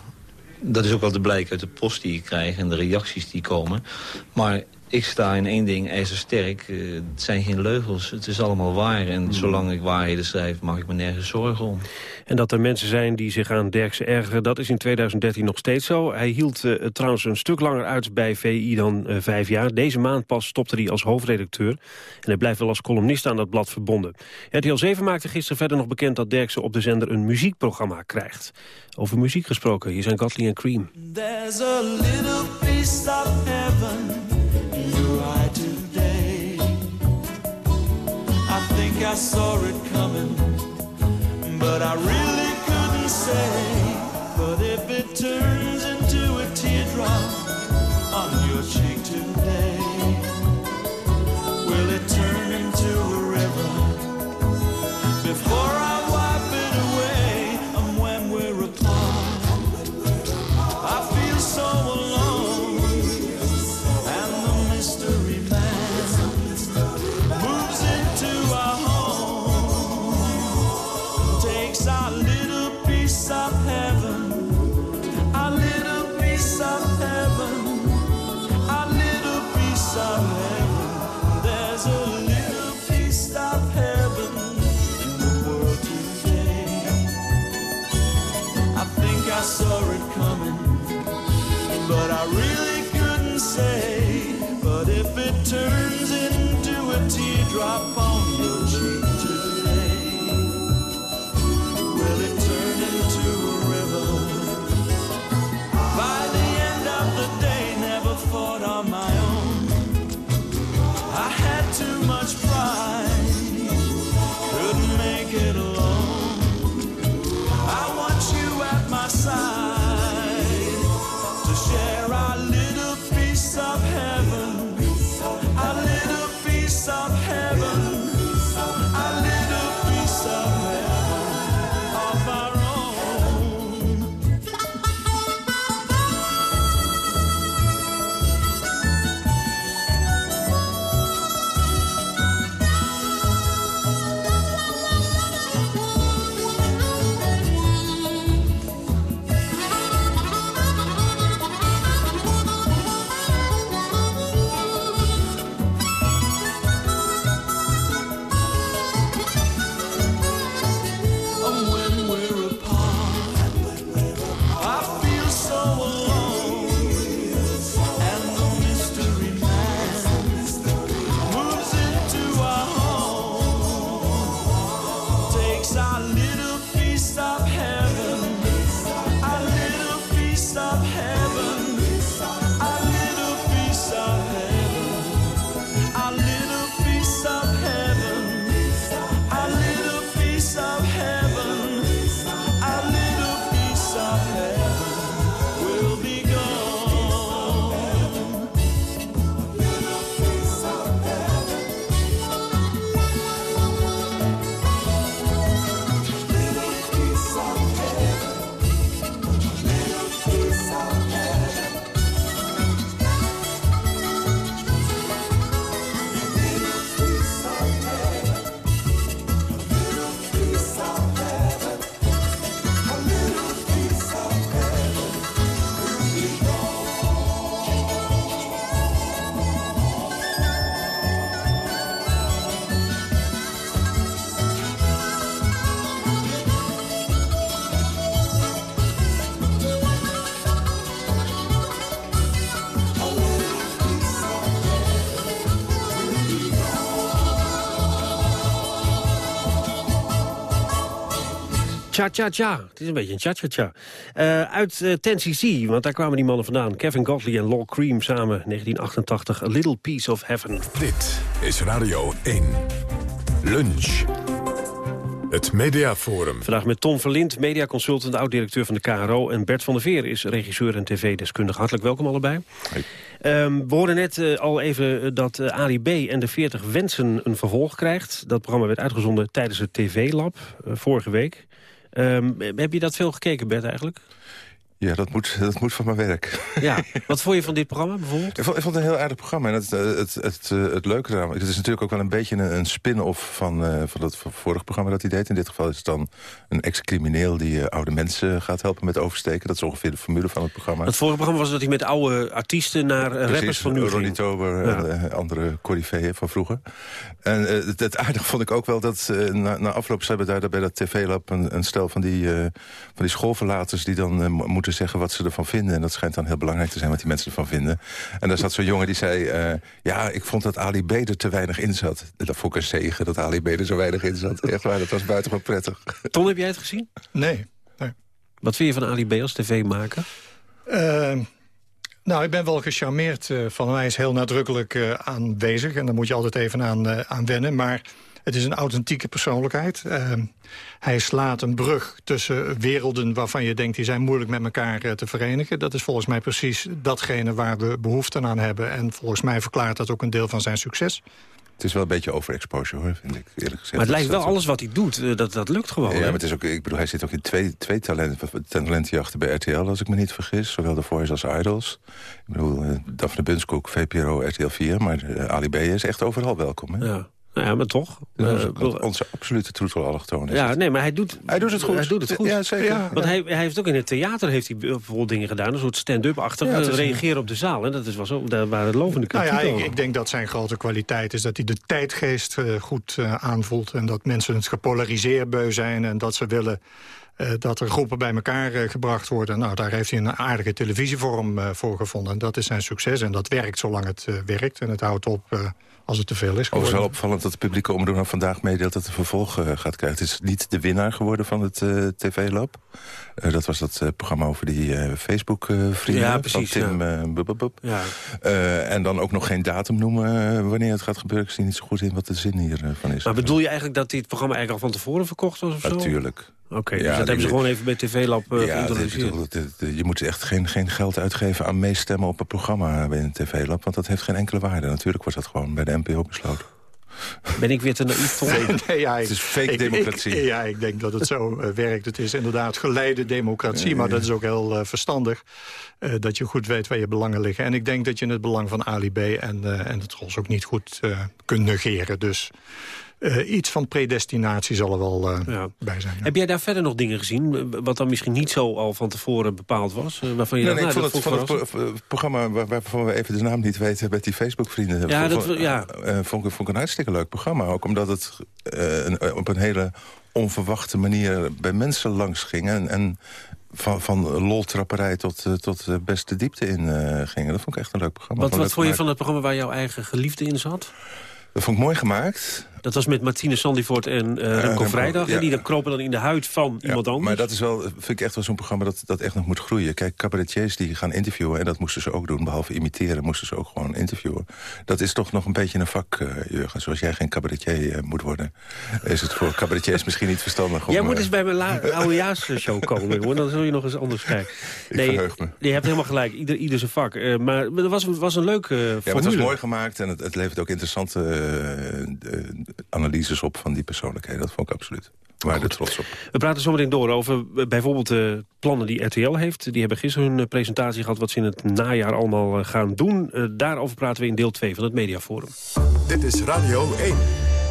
dat is ook wel te blijken uit de post die ik krijg en de reacties die komen. Maar ik sta in één ding ijzersterk. Uh, het zijn geen leugels, het is allemaal waar. En hmm. zolang ik waarheden schrijf, mag ik me nergens zorgen om. En dat er mensen zijn die zich aan Derksen ergeren, dat is in 2013 nog steeds zo. Hij hield uh, trouwens een stuk langer uit bij VI dan uh, vijf jaar. Deze maand pas stopte hij als hoofdredacteur. En hij blijft wel als columnist aan dat blad verbonden. RTL 7 maakte gisteren verder nog bekend dat Derksen op de zender een muziekprogramma krijgt. Over muziek gesproken, hier zijn Godly en Cream. There's a little piece of heaven I saw it coming, but I really couldn't say. But if it turns turns into a teardrop Cha-cha-cha. Het is een beetje een cha-cha-cha. Uh, uit uh, Tennessee, want daar kwamen die mannen vandaan. Kevin Godley en Law Cream samen, 1988, A Little Piece of Heaven. Dit is Radio 1. Lunch. Het Mediaforum. Vandaag met Tom Verlind, mediaconsultant, oud-directeur van de KRO... en Bert van der Veer is regisseur en tv-deskundige. Hartelijk welkom allebei. Um, we hoorden net uh, al even dat uh, Ali B en de 40 Wensen een vervolg krijgt. Dat programma werd uitgezonden tijdens het TV-lab uh, vorige week. Um, heb je dat veel gekeken, Bert, eigenlijk? Ja, dat moet, dat moet van mijn werk. Ja, [LAUGHS] wat vond je van dit programma bijvoorbeeld? Ik vond, ik vond het een heel aardig programma. En het, eh, het, het, het, het leuke eraan, het is natuurlijk ook wel een beetje een, een spin-off van, uh, van het vorige programma dat hij deed. In dit geval is het dan een ex-crimineel die uh, oude mensen gaat helpen met oversteken. Dat is ongeveer de formule van het programma. Het vorige programma was dat hij met oude artiesten naar Precies, rappers van nu Ronnie ging. Tober ja. en andere coryfeeën van vroeger. En het, het aardige vond ik ook wel dat na, na afloop hebben daar bij dat tv-lab een, een stel van die, van die schoolverlaters die dan moeten zeggen wat ze ervan vinden. En dat schijnt dan heel belangrijk te zijn wat die mensen ervan vinden. En daar zat zo'n jongen die zei... Uh, ja, ik vond dat Ali B er te weinig in zat. Dat vond ik een zegen, dat Ali B er zo weinig in zat. Echt waar, dat was buitengewoon prettig. Ton, heb jij het gezien? Nee. nee. Wat vind je van Ali B als tv-maker? Uh, nou, ik ben wel gecharmeerd uh, van hem. Hij is heel nadrukkelijk uh, aanwezig. En daar moet je altijd even aan, uh, aan wennen. Maar het is een authentieke persoonlijkheid. Uh, hij slaat een brug tussen werelden waarvan je denkt... die zijn moeilijk met elkaar uh, te verenigen. Dat is volgens mij precies datgene waar we behoefte aan hebben. En volgens mij verklaart dat ook een deel van zijn succes. Het is wel een beetje overexposure, hoor, vind ik, eerlijk gezegd. Maar het lijkt wel alles wat hij doet, uh, dat, dat lukt gewoon. Ja, hè? maar het is ook, ik bedoel, hij zit ook in twee, twee talenten, talentenjachten bij RTL, als ik me niet vergis. Zowel de Voice als Idols. Ik bedoel, uh, Daphne Bunskoek, VPRO, RTL 4. Maar uh, Ali B is echt overal welkom, hè? Ja. Nou ja, maar toch. Onze, uh, onze absolute troetel Ja, nee, maar hij doet, hij doet het goed. Hij doet het goed. Ja, zeker. Ja, Want hij, hij heeft ook in het theater heeft hij bijvoorbeeld dingen gedaan. Een soort stand-up-achtig. Ja, reageren op de zaal. En dat is wel zo, daar waren lovende kritiek nou ja, ik, ik, denk dat zijn grote kwaliteit is dat hij de tijdgeest uh, goed uh, aanvoelt. En dat mensen het gepolariseerd beu zijn. En dat ze willen uh, dat er groepen bij elkaar uh, gebracht worden. Nou, daar heeft hij een aardige televisievorm uh, voor gevonden. En dat is zijn succes. En dat werkt zolang het werkt. En het houdt op als het te veel is geworden. wel opvallend dat de publieke omroep vandaag meedeelt... dat de vervolg uh, gaat krijgen. Het is niet de winnaar geworden van het uh, TV-lab. Uh, dat was dat programma over die Facebook-vrienden ja, precies, van Tim. Bub. Ja. en dan ook nog geen datum noemen wanneer het gaat gebeuren. Ik zie niet zo goed in wat de zin hiervan is. Maar bedoel je eigenlijk dat dit programma eigenlijk al van tevoren verkocht was? Of zo? Oké, okay, dus ja, dat hebben ze gewoon even bij TV-lab uh, ja, dit, dit, je moet echt geen, geen geld uitgeven aan meestemmen op een programma bij een TV-lab. Want dat heeft geen enkele waarde. Natuurlijk was dat gewoon bij de NPO besloten. Ben ik weer te naïef voor? [LAUGHS] Nee, nee, ja, het is fake ik, democratie. Ik, ja, ik denk dat het zo uh, werkt. Het is inderdaad geleide democratie, ja, maar dat is ook heel uh, verstandig. Uh, dat je goed weet waar je belangen liggen. En ik denk dat je het belang van Ali B en, en de Tros ook niet goed kunt negeren. Dus uh, iets van predestinatie zal er wel uh, ja. bij zijn. Ja. Heb jij daar verder nog dingen gezien, wat dan misschien niet zo al van tevoren bepaald was? Uh, waarvan je nee, nee, nou, ik vond het, vond het, het programma waar, waarvan we even de naam niet weten... met die Facebook-vrienden. Ja, dat, ja. vond, ik, vond ik een hartstikke leuk programma. Ook omdat het een, op een hele onverwachte manier bij mensen langs ging. En, en van, van loltrapperij tot, tot de beste diepte in gingen. Dat vond ik echt een leuk programma. Wat, wat vond je van het programma waar jouw eigen geliefde in zat? Dat vond ik mooi gemaakt. Dat was met Martine Sandivoort en uh, Remco Vrijdag. Ja. En die kropen dan in de huid van ja, iemand anders. Maar dat is wel, vind ik echt wel zo'n programma dat, dat echt nog moet groeien. Kijk, cabaretiers die gaan interviewen, en dat moesten ze ook doen. Behalve imiteren, moesten ze ook gewoon interviewen. Dat is toch nog een beetje een vak, uh, Jurgen. Zoals jij geen cabaretier moet worden... is het voor cabaretiers misschien niet verstandig om... Jij moet eens bij mijn [LAUGHS] oudejaarsshow komen, hoor. Dan zul je nog eens anders kijken. Nee, ik verheug me. Je hebt helemaal gelijk. Ieder, ieder zijn vak. Uh, maar het was, was een leuke Ja, maar het was mooi gemaakt en het, het levert ook interessante analyses op van die persoonlijkheden. Dat vond ik absoluut. Waar de trots op. We praten zometeen door over bijvoorbeeld de plannen die RTL heeft. Die hebben gisteren hun presentatie gehad wat ze in het najaar allemaal gaan doen. Daarover praten we in deel 2 van het Mediaforum. Dit is Radio 1.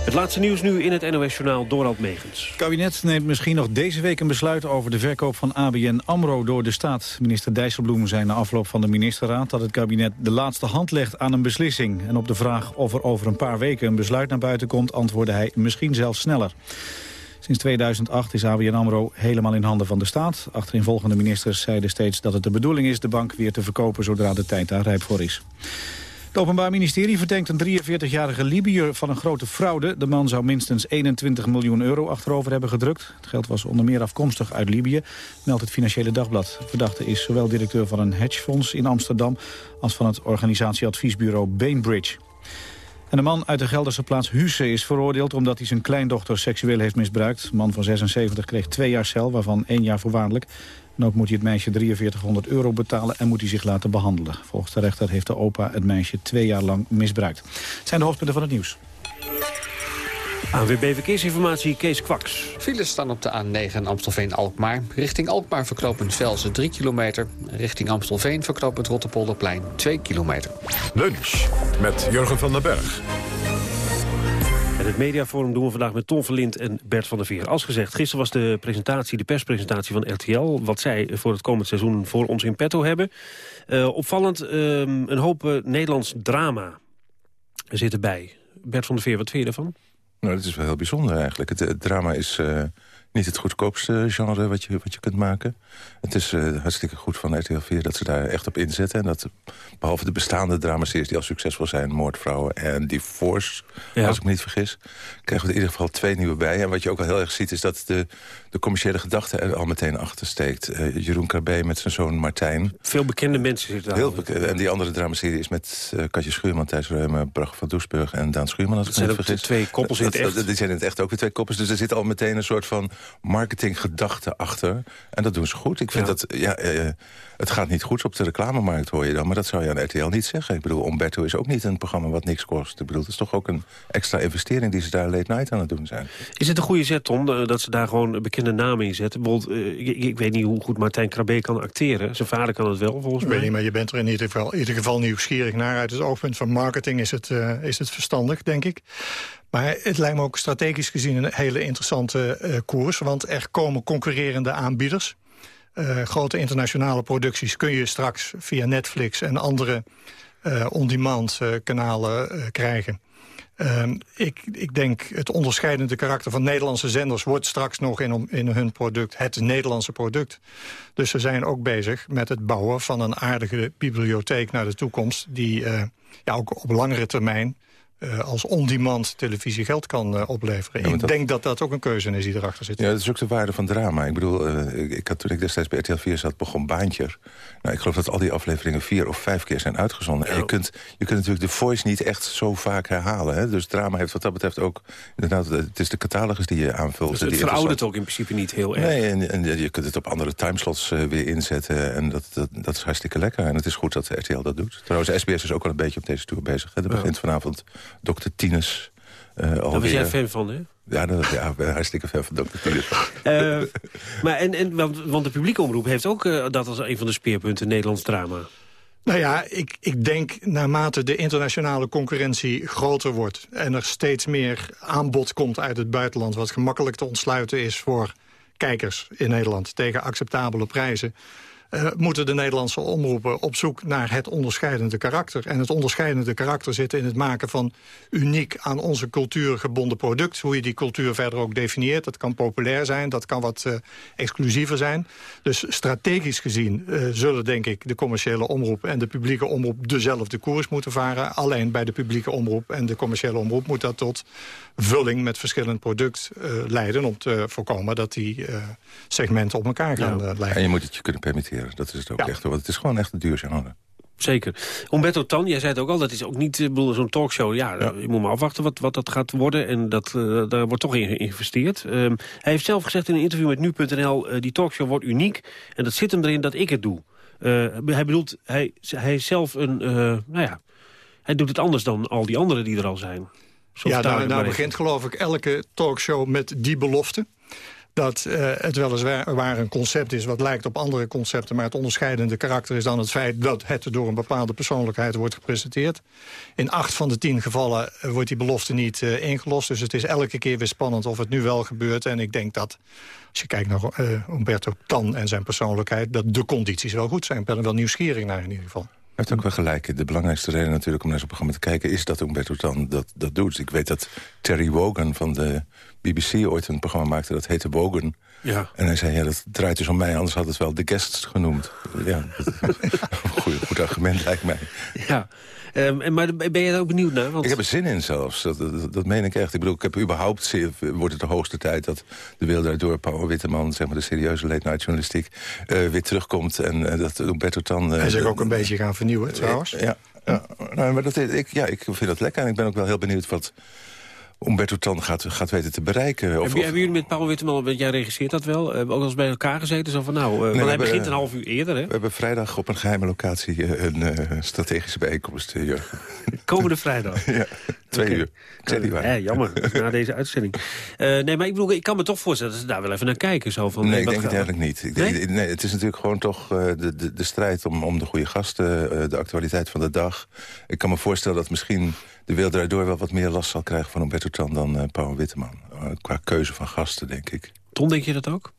Het laatste nieuws nu in het NOS-journaal Dorald Megens. Het kabinet neemt misschien nog deze week een besluit over de verkoop van ABN AMRO door de staat. Minister Dijsselbloem zei na afloop van de ministerraad dat het kabinet de laatste hand legt aan een beslissing. En op de vraag of er over een paar weken een besluit naar buiten komt, antwoordde hij misschien zelfs sneller. Sinds 2008 is ABN AMRO helemaal in handen van de staat. Achtereenvolgende ministers zeiden steeds dat het de bedoeling is de bank weer te verkopen zodra de tijd daar rijp voor is. Het Openbaar Ministerie verdenkt een 43-jarige Libiër van een grote fraude. De man zou minstens 21 miljoen euro achterover hebben gedrukt. Het geld was onder meer afkomstig uit Libië, meldt het Financiële Dagblad. De verdachte is zowel directeur van een hedgefonds in Amsterdam... als van het organisatieadviesbureau Bainbridge. En de man uit de Gelderse plaats Husse is veroordeeld... omdat hij zijn kleindochter seksueel heeft misbruikt. De man van 76 kreeg twee jaar cel, waarvan één jaar voorwaardelijk. En ook moet hij het meisje 4300 euro betalen en moet hij zich laten behandelen. Volgens de rechter heeft de opa het meisje twee jaar lang misbruikt. Het zijn de hoofdpunten van het nieuws. ANWB Verkeersinformatie, Kees Kwaks. Files staan op de A9 Amstelveen-Alkmaar. Richting Alkmaar verknopend Velsen 3 kilometer. Richting Amstelveen verknopend Rotterpolderplein 2 kilometer. Lunch met Jurgen van den Berg. En het mediaforum doen we vandaag met Tom Verlind en Bert van der Veer. Als gezegd, gisteren was de presentatie, de perspresentatie van RTL... wat zij voor het komend seizoen voor ons in petto hebben. Uh, opvallend, uh, een hoop uh, Nederlands drama zit erbij. Bert van der Veer, wat vind je ervan? Nou, dat is wel heel bijzonder eigenlijk. Het, drama is uh, niet het goedkoopste genre wat je, wat je kunt maken. Het is uh, hartstikke goed van RTL 4 dat ze daar echt op inzetten. En dat behalve de bestaande dramaseries die al succesvol zijn... Moordvrouwen en Divorce, ja. als ik me niet vergis... krijgen we in ieder geval twee nieuwe bij. En wat je ook al heel erg ziet is dat de, de commerciële gedachte er al meteen achter steekt. Uh, Jeroen Carbé met zijn zoon Martijn. Veel bekende mensen zitten daar. Heel bekend. En die andere dramaserie is met uh, Katje Schuurman, Thijs Reumen... Brach van Doesburg en Daan Schuurman, als ik me niet vergis. twee koppels in het echt. Die zijn in het echt ook weer twee koppels. Dus er zit al meteen een soort van marketinggedachte achter. En dat doen ze goed. Ik vind ja. dat... Ja, uh, het gaat niet goed op de reclamemarkt, hoor je dan. Maar dat zou je aan RTL niet zeggen. Ik bedoel, Umberto is ook niet een programma wat niks kost. Ik bedoel, het is toch ook een extra investering... die ze daar late night aan het doen zijn. Is het een goede zet, Tom, dat ze daar gewoon bekende namen in zetten? Bijvoorbeeld, uh, ik, ik, weet niet hoe goed Martijn Krabbe kan acteren. Zijn vader kan het wel, volgens mij. Ik weet niet, maar je bent er in ieder geval, in ieder geval nieuwsgierig naar. Uit het oogpunt van marketing is het, uh, is het verstandig, denk ik. Maar het lijkt me ook strategisch gezien een hele interessante uh, koers. Want er komen concurrerende aanbieders. Uh, grote internationale producties kun je straks via Netflix en andere uh, on-demand uh, kanalen krijgen. Ehm, ik, ik denk het onderscheidende karakter van Nederlandse zenders... wordt straks nog in, in hun product het Nederlandse product. Dus ze zijn ook bezig met het bouwen van een aardige bibliotheek naar de toekomst... die ja, ook op langere termijn uh, als on-demand televisie geld kan uh, opleveren. Ja, ik dat... denk dat dat ook een keuze is die erachter zit. Ja, dat is ook de waarde van drama. Ik bedoel, uh, ik, ik, had, toen ik destijds bij RTL 4 zat, begon Baantje. Nou, ik geloof dat al die afleveringen vier of vijf keer zijn uitgezonden. Ja. En je kunt, je kunt natuurlijk de voice niet echt zo vaak herhalen. Hè? Dus drama heeft wat dat betreft ook... Inderdaad, het is de catalogus die je aanvult. Dus het die veroudert ook in principe niet heel erg. Nee, en, en je kunt het op andere timeslots weer inzetten. En dat, dat, dat is hartstikke lekker. En het is goed dat RTL dat doet. Trouwens, SBS is ook al een beetje op deze tour bezig. Hè? Er begint vanavond Dr. Tinus. Uh, Daar was jij fan van, hè? Ja, dat, ja ik ben hartstikke fan van Dr. Tinus. uh, maar en, en, want, want de publieke omroep heeft ook uh, dat als een van de speerpunten Nederlands drama. Nou ja, ik, ik denk naarmate de internationale concurrentie groter wordt... en er steeds meer aanbod komt uit het buitenland... wat gemakkelijk te ontsluiten is voor kijkers in Nederland... tegen acceptabele prijzen uh, moeten de Nederlandse omroepen op zoek naar het onderscheidende karakter. En het onderscheidende karakter zit in het maken van uniek aan onze cultuur gebonden product. Hoe je die cultuur verder ook definieert. Dat kan populair zijn, dat kan wat uh, exclusiever zijn. Dus strategisch gezien uh, zullen denk ik de commerciële omroep en de publieke omroep dezelfde koers moeten varen. Alleen bij de publieke omroep en de commerciële omroep moet dat tot vulling met verschillend product leiden. Om te voorkomen dat die segmenten op elkaar gaan ja. leiden. En je moet het je kunnen permitteren. Dat is het ook ja. echt. Want het is gewoon echt een duur genre. Zeker. Humberto Tan, jij zei het ook al, dat is ook niet zo'n talkshow. Ja, ja, je moet maar afwachten wat, wat dat gaat worden. En dat, uh, daar wordt toch in geïnvesteerd. Um, hij heeft zelf gezegd in een interview met Nu.nl... Uh, die talkshow wordt uniek. En dat zit hem erin dat ik het doe. Uh, hij bedoelt, hij, hij is zelf een... nou ja, hij doet het anders dan al die anderen die er al zijn. Soms ja, nou, nou begint geloof ik elke talkshow met die belofte dat uh, het weliswaar waar een concept is wat lijkt op andere concepten... maar het onderscheidende karakter is dan het feit dat het door een bepaalde persoonlijkheid wordt gepresenteerd. In acht van de tien gevallen wordt die belofte niet uh, ingelost. Dus het is elke keer weer spannend of het nu wel gebeurt. En ik denk dat, als je kijkt naar uh, Umberto Tan en zijn persoonlijkheid... dat de condities wel goed zijn. Ik ben er wel nieuwsgierig naar in ieder geval. Hij heeft ook wel gelijk. De belangrijkste reden natuurlijk om naar zo'n programma te kijken... is dat Umberto Tan dat, dat doet. Ik weet dat Terry Wogan van de BBC ooit een programma maakte... dat heette Wogan. Ja. En hij zei, ja, dat draait dus om mij, anders had het wel de guests genoemd. Ja, [LAUGHS] goed, goed argument lijkt mij. Ja. Um, en, maar ben je daar ook benieuwd naar? Want... Ik heb er zin in zelfs, dat, dat, dat, meen ik echt. Ik bedoel, ik heb überhaupt, zeer, wordt het de hoogste tijd... dat de wereld door Paul Witteman, zeg maar de serieuze late night journalistiek... Uh, weer terugkomt en uh, dat Umberto Tan... Uh, en zich ook een beetje gaan vernieuwen, trouwens. Ja, ja, nou, maar dat, ik, ja, ik vind dat lekker en ik ben ook wel heel benieuwd wat Umberto Tan gaat, gaat weten te bereiken. Of, hebben, hebben jullie met Paul Witteman, want jij regisseert dat wel, ook al eens bij elkaar gezeten? Zo van, nou, uh, nee, want hij begint een half uur eerder, hè? We hebben vrijdag op een geheime locatie een uh, strategische bijeenkomst, Jurgen. [LAUGHS] Komende vrijdag? [LAUGHS] ja, twee okay. uur. Ja, jammer, [LAUGHS] na deze uitzending. nee, maar ik bedoel, ik kan me toch voorstellen dat ze daar wel even naar kijken. Zo van, nee, ik denk het eigenlijk niet. Ik nee? Denk, nee? het is natuurlijk gewoon toch de, de, de strijd om, om de goede gasten, de actualiteit van de dag. Ik kan me voorstellen dat misschien de wereld daardoor wel wat meer last zal krijgen van Umberto Tan dan uh, Paul Witteman. Uh, qua keuze van gasten, denk ik. Ton, denk je dat ook?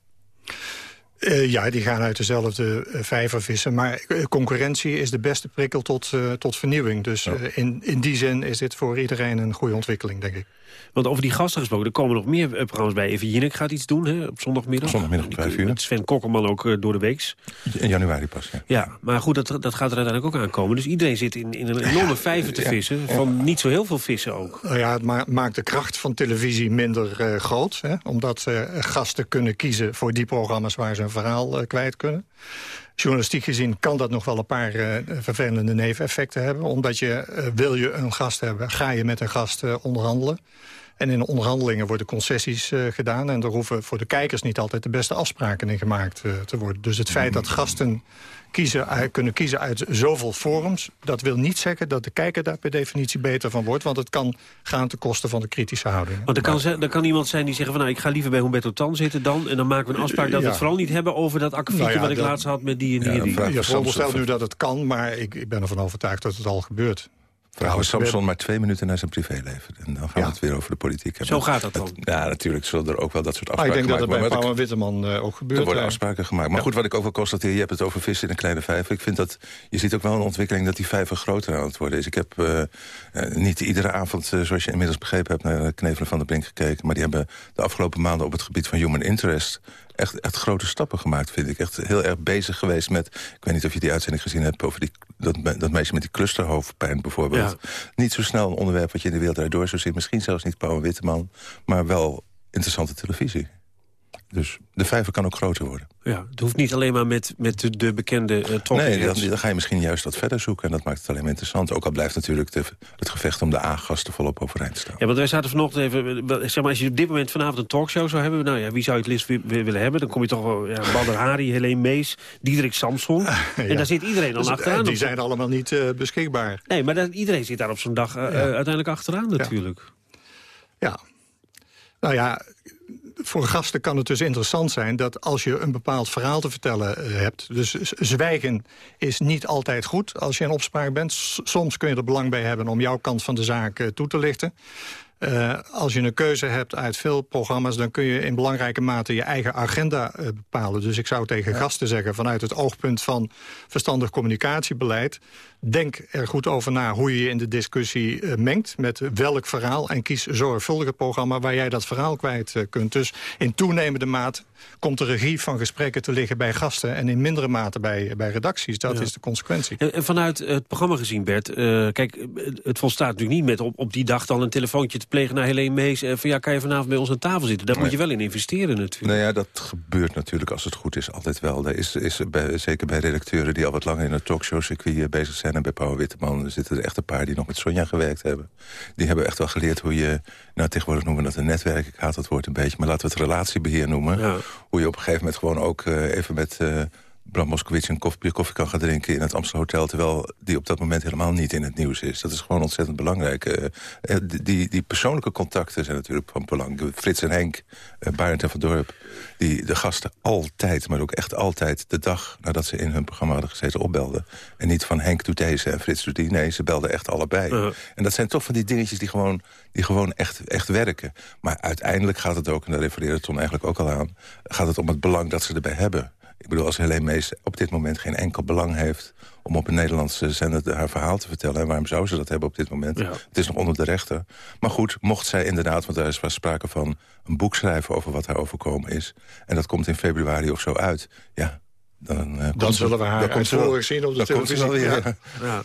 Uh, ja, die gaan uit dezelfde vijver vissen. Maar concurrentie is de beste prikkel tot, tot vernieuwing. Dus in, in die zin is dit voor iedereen een goede ontwikkeling, denk ik. Want over die gasten gesproken, er komen nog meer programma's bij. Even Jinek gaat iets doen hè, op zondagmiddag. Zondagmiddag om vijf uur. Met Sven Kokkerman ook uh, door de weeks. In januari pas, ja. Ja, maar goed, dat, dat gaat er uiteindelijk ook aankomen. Dus iedereen zit in, in een enorme ja, vijver te vissen. Ja, van niet zo heel veel vissen ook. Nou ja, het ma maakt de kracht van televisie minder uh, groot. Hè, omdat uh, gasten kunnen kiezen voor die programma's waar ze een verhaal kwijt kunnen. Journalistiek gezien kan dat nog wel een paar uh, vervelende neveneffecten hebben. Omdat je, uh, wil je een gast hebben, ga je met een gast uh, onderhandelen. En in de onderhandelingen worden concessies gedaan... en er hoeven voor de kijkers niet altijd de beste afspraken in gemaakt te worden. Dus het feit dat gasten kiezen, kunnen kiezen uit zoveel forums... dat wil niet zeggen dat de kijker daar per definitie beter van wordt... want het kan gaan ten koste van de kritische houding. Want er kan, er kan iemand zijn die zegt van... nou, ik ga liever bij Humberto Tan zitten dan... en dan maken we een afspraak dat we het vooral niet hebben... over dat akkefietje nou ja, wat ik dat, laatst had met die en die ja, en die. Ja, veronderstel nu dat het kan, maar ik, ik ben ervan overtuigd dat het al gebeurt. Vragen Samson maar twee minuten naar zijn privéleven. En dan gaan ja. we het weer over de politiek hebben. Zo gaat dat dan? Ja, natuurlijk zullen er ook wel dat soort afspraken gemaakt worden. ik denk dat het bij Pauw en Witteman uh, ook gebeurt. Er worden afspraken gemaakt. Maar ja. goed, wat ik ook wel constateer, je hebt het over vissen in een kleine vijver. Ik vind dat, je ziet ook wel een ontwikkeling dat die vijver groter aan het worden is. Ik heb uh, uh, niet iedere avond, zoals je inmiddels begrepen hebt... naar Knevelen van de Brink gekeken. Maar die hebben de afgelopen maanden op het gebied van human interest echt, echt grote stappen gemaakt, vind ik. Echt heel erg bezig geweest met... Ik weet niet of je die uitzending gezien hebt... over die, dat, dat meisje met die clusterhoofdpijn bijvoorbeeld. Ja. Niet zo snel een onderwerp wat je in de wereld door zo ziet. Misschien zelfs niet Pauw en Witteman, maar wel interessante televisie. Dus de vijver kan ook groter worden. Ja, het hoeft niet alleen maar met, met de, de bekende uh, Nee, dan, dan, ga je misschien juist wat verder zoeken. En dat maakt het alleen maar interessant. Ook al blijft natuurlijk de, het gevecht om de A-gasten volop overeind staan. Ja, want wij zaten vanochtend even... Zeg maar, als je op dit moment vanavond een talkshow zou hebben... Nou ja, wie zou je het liefst willen hebben? Dan kom je toch wel... Ja, Badr Hari, Helene Mees, Diederik Samson. [LAUGHS] ja. En daar zit iedereen dan dus, achteraan. Die zijn allemaal niet uh, beschikbaar. Nee, maar dat, iedereen zit daar op zo'n dag uh, ja. uiteindelijk achteraan natuurlijk. Ja. Nou ja, voor gasten kan het dus interessant zijn dat als je een bepaald verhaal te vertellen hebt... dus zwijgen is niet altijd goed als je in opspraak bent. Soms kun je er belang bij hebben om jouw kant van de zaak toe te lichten. Uh, als je een keuze hebt uit veel programma's... dan kun je in belangrijke mate je eigen agenda uh, bepalen. Dus ik zou tegen ja. gasten zeggen... vanuit het oogpunt van verstandig communicatiebeleid... denk er goed over na hoe je je in de discussie uh, mengt... met welk verhaal en kies zorgvuldig het programma... waar jij dat verhaal kwijt kunt. Dus in toenemende mate komt de regie van gesprekken te liggen bij gasten... en in mindere mate bij, bij redacties. Dat ja. is de consequentie. En, en, vanuit het programma gezien, Bert... kijk, het volstaat natuurlijk niet met op, op die dag dan een telefoontje te plegen naar Helene Mees... en van ja, kan je vanavond bij ons aan tafel zitten? Daar nee. moet je wel in investeren natuurlijk. Nou ja, dat gebeurt natuurlijk als het goed is altijd wel. Er is, is bij, zeker bij redacteuren die al wat langer in het talkshow-circuit bezig zijn... en bij Paul Witteman zitten er echt een paar die nog met Sonja gewerkt hebben. Die hebben echt wel geleerd hoe je... nou, tegenwoordig noemen we dat een netwerk, ik haat dat woord een beetje... maar laten we het relatiebeheer noemen. Ja. Hoe je op een gegeven moment gewoon ook uh, even met... Uh, Bram Moskowitz een koffie, koffie kan gaan drinken in het Amstel Hotel... terwijl die op dat moment helemaal niet in het nieuws is. Dat is gewoon ontzettend belangrijk. Uh, die, die persoonlijke contacten zijn natuurlijk van belang. Frits en Henk, uh, Barend en Van Dorp... die de gasten altijd, maar ook echt altijd... de dag nadat ze in hun programma hadden gezeten opbelden. En niet van Henk doet deze en Frits doet die. Nee, ze belden echt allebei. Uh -huh. En dat zijn toch van die dingetjes die gewoon, die gewoon echt, echt werken. Maar uiteindelijk gaat het ook, en daar refereerde Ton eigenlijk ook al aan... gaat het om het belang dat ze erbij hebben Ik bedoel, als Helene Mees op dit moment geen enkel belang heeft... om op een Nederlandse zender haar verhaal te vertellen... en waarom zou ze dat hebben op dit moment? Het is nog onder de rechter. Maar goed, mocht zij inderdaad, want daar is was sprake van... een boek schrijven over wat haar overkomen is... en dat komt in februari of zo uit... ja, dan, uh, dan zullen we haar uitvoerig zien op de televisie. Wel, [LAUGHS] ja. Ja.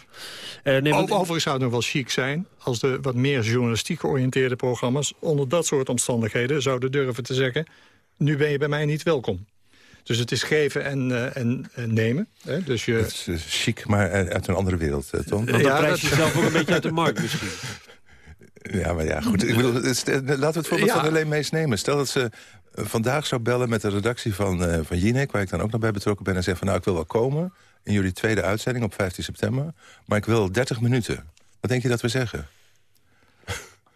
Uh, nee, Overigens zou het nog wel chic zijn... als de wat meer journalistiek georiënteerde programma's... onder dat soort omstandigheden zouden durven te zeggen... nu ben je bij mij niet welkom. Dus het is geven en, uh, en nemen. Hè? Dus je... Het is chic, maar uit een andere wereld, uh, Tom. Want dan prijs je zelf ook een beetje uit de markt misschien. [LAUGHS] Ja, maar ja, goed. Ik bedoel, laten we het voorbeeld ja. van alleen meest nemen. Stel dat ze vandaag zou bellen met de redactie van, uh, van Jinek... waar ik dan ook nog bij betrokken ben en zeg van... nou, ik wil wel komen in jullie tweede uitzending op 15 september... maar ik wil 30 minuten. Wat denk je dat we zeggen?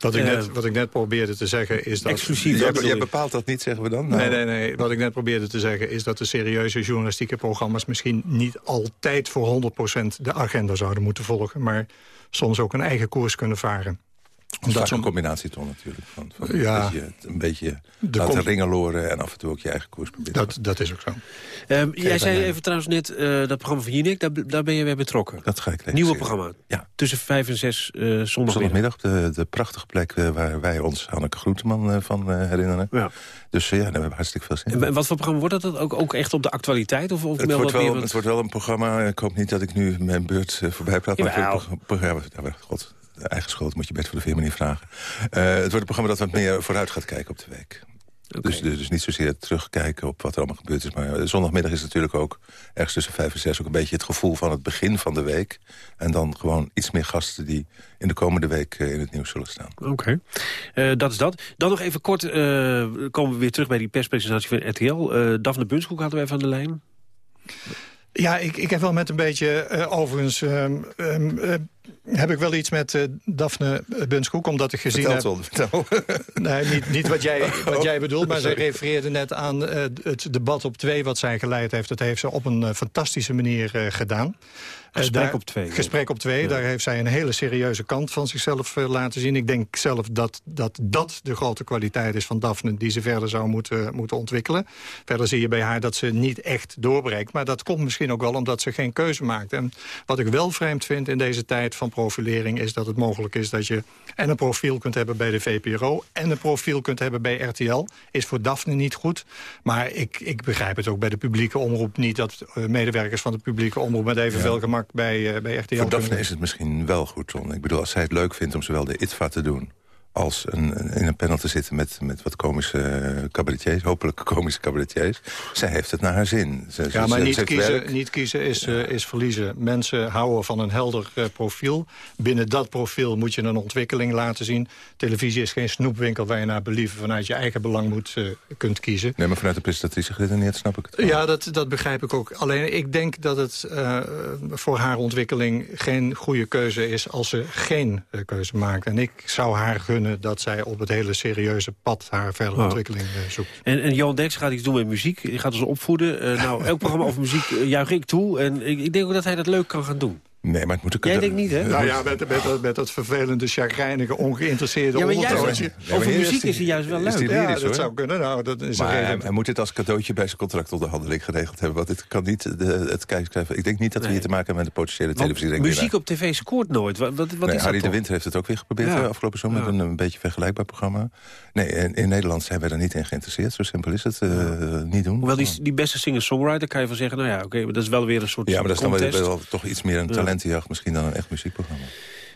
Wat ik, net, wat ik net probeerde te zeggen is dat... Exclusief, jij, jij bepaalt dat niet, zeggen we dan? Nou. Nee, nee, nee. Wat ik net probeerde te zeggen is dat de serieuze journalistieke programma's... misschien niet altijd voor 100% de agenda zouden moeten volgen... maar soms ook een eigen koers kunnen varen. Omdat zo'n combinatie toch natuurlijk. Van, van ja, dat je het een beetje laten ringeloren en af en toe ook je eigen koers proberen. Dat, dat is ook zo. Um, jij zei even trouwens net, uh, dat programma van Jinek, daar, daar ben je weer betrokken. Dat ga ik Nieuwe programma. Ja. Tussen vijf en zes uh, zondagmiddag. Zondagmiddag, de, de prachtige plek uh, waar wij ons Hanneke Groenteman van herinneren. Ja. Dus ja, daar hebben we hartstikke veel zin in. En wat voor programma wordt dat? Ook, ook echt op de actualiteit? Of, of het, wordt wel, het wordt wel een programma, ik hoop niet dat ik nu mijn beurt voorbij praat. Maar het wordt, programma, god, eigen schuld moet je best voor de firma niet vragen. Uh, het wordt een programma dat wat meer vooruit gaat kijken op de week. Okay. Dus, dus, niet zozeer terugkijken op wat er allemaal gebeurd is. Maar zondagmiddag is natuurlijk ook ergens tussen vijf en zes... ook een beetje het gevoel van het begin van de week. En dan gewoon iets meer gasten die in de komende week in het nieuws zullen staan. Oké, okay. uh, dat is dat. Dan nog even kort, uh, komen we weer terug bij die perspresentatie van RTL. Uh, Daphne Bunskoek hadden wij van de lijn. Ja, ik, ik heb wel met een beetje, uh, overigens... Um, um, uh, heb ik wel iets met uh, Daphne Bunskoek, omdat ik gezien vertel heb... Vertel, [LAUGHS] Nee, niet, niet wat, jij, [LAUGHS] wat jij bedoelt, maar zij refereerde net aan het debat op twee... wat zij geleid heeft. Dat heeft ze op een fantastische manier gedaan. Gesprek daar, op twee. Gesprek op twee. Ja. Daar heeft zij een hele serieuze kant van zichzelf laten zien. Ik denk zelf dat, dat dat de grote kwaliteit is van Daphne... die ze verder zou moeten, moeten ontwikkelen. Verder zie je bij haar dat ze niet echt doorbreekt. Maar dat komt misschien ook wel omdat ze geen keuze maakt. En wat ik wel vreemd vind in deze tijd van profilering... is dat het mogelijk is dat je en een profiel kunt hebben bij de VPRO... en een profiel kunt hebben bij RTL. Is voor Daphne niet goed. Maar ik, ik begrijp het ook bij de publieke omroep niet... dat uh, medewerkers van de publieke omroep met evenveel ja. gemak bij, uh, bij RTL Voor Daphne is het misschien wel goed, Ton. Ik bedoel, als zij het leuk vindt om zowel de ITVA te doen als een, in een panel te zitten met, met wat komische cabaretiers, hopelijk komische cabaretiers. Zij heeft het naar haar zin. Ze, ja, maar niet, kiezen, niet kiezen is, uh, is verliezen. Mensen houden van een helder uh, profiel. Binnen dat profiel moet je een ontwikkeling laten zien. Televisie is geen snoepwinkel waar je naar believen vanuit je eigen belang moet, uh, kunt kiezen. Nee, maar vanuit de presentatrice geredeneerd snap ik het wel. Ja, dat, dat begrijp ik ook. Alleen ik denk dat het voor haar ontwikkeling geen goede keuze is als ze geen keuze maakt. En ik zou haar gunnen dat zij op het hele serieuze pad haar verdere oh. ontwikkeling uh, zoekt. En, en Johan Dex gaat iets doen met muziek. Die gaat ons opvoeden. Uh, nou, elk programma over muziek uh, juich ik toe. En ik, ik denk ook dat hij dat leuk kan gaan doen. Nee, maar het moet ook... Jij denkt niet, hè? Nou ja, met, met, met, met dat vervelende, chagrijnige, ongeïnteresseerde ja, ondertoontje. Ja, over muziek is hij juist wel leuk. Ja, lyrisch, dat hoor. zou kunnen. Nou, dat is maar hij, hij, moet dit als cadeautje bij zijn contractonderhandeling geregeld hebben. Want dit kan niet de, het kijkschrijven. Ik denk niet dat we nee. hier te maken hebben met de potentiële televisie. Muziek op tv scoort nooit. Wat, wat, wat nee, is Harry dat de Winter heeft het ook weer geprobeerd ja. afgelopen zomer. Met een, een beetje vergelijkbaar programma. Nee, in, in Nederland zijn wij er niet in geïnteresseerd. Zo simpel is het. Uh, niet doen. Hoewel die, die beste singer-songwriter kan je van zeggen... nou ja, oké, okay, maar dat is wel weer een soort Ja, maar dat is dan wel, wel toch iets meer een talentenjacht misschien dan een echt muziekprogramma.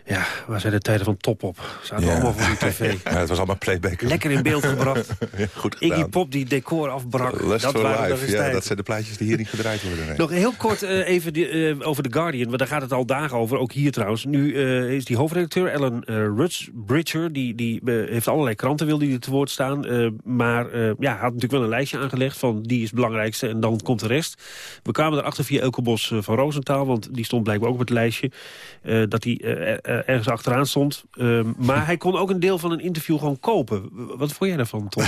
Ja, waar zijn de tijden van top op? Zaten ja. allemaal voor die tv. [LAUGHS] Ja, het was allemaal playback. Lekker in beeld gebracht. [LAUGHS] ja, goed gedaan. Iggy Pop die decor afbrak. Lust dat, waren, life. Dat, ja, dat zijn de plaatjes die hier niet gedraaid worden. Nee. Nog heel kort uh, [LAUGHS] even die, uh, over The Guardian. Want daar gaat het al dagen over. Ook hier trouwens. Nu uh, is die hoofdredacteur, Ellen Rutsbridger... die, die heeft allerlei kranten wil die te woord staan. maar ja, had natuurlijk wel een lijstje aangelegd... van die is het belangrijkste en dan komt de rest. We kwamen erachter via Elke Bos van Roosentaal... want die stond blijkbaar ook op het lijstje... dat hij ergens achteraan stond. Uh, maar hij kon ook een deel van een interview gewoon kopen. Wat vond jij daarvan, Tom?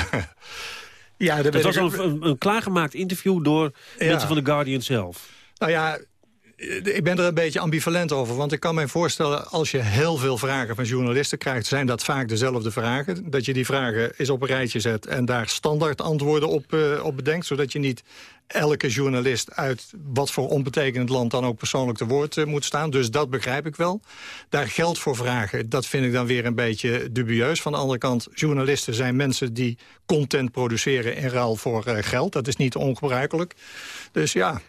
[LAUGHS] ja, dat was een, een, een, klaargemaakt interview door ja. mensen van The Guardian zelf. Nou ja, ik ben er een beetje ambivalent over. Want ik kan mij voorstellen, als je heel veel vragen van journalisten krijgt... zijn dat vaak dezelfde vragen. Dat je die vragen eens op een rijtje zet... en daar standaard antwoorden op, uh, op bedenkt. Zodat je niet elke journalist uit wat voor onbetekenend land dan ook persoonlijk te woord uh, moet staan. Dus dat begrijp ik wel. Daar geld voor vragen, dat vind ik dan weer een beetje dubieus. Van de andere kant, journalisten zijn mensen die content produceren in ruil voor geld. Dat is niet ongebruikelijk. Dus ja,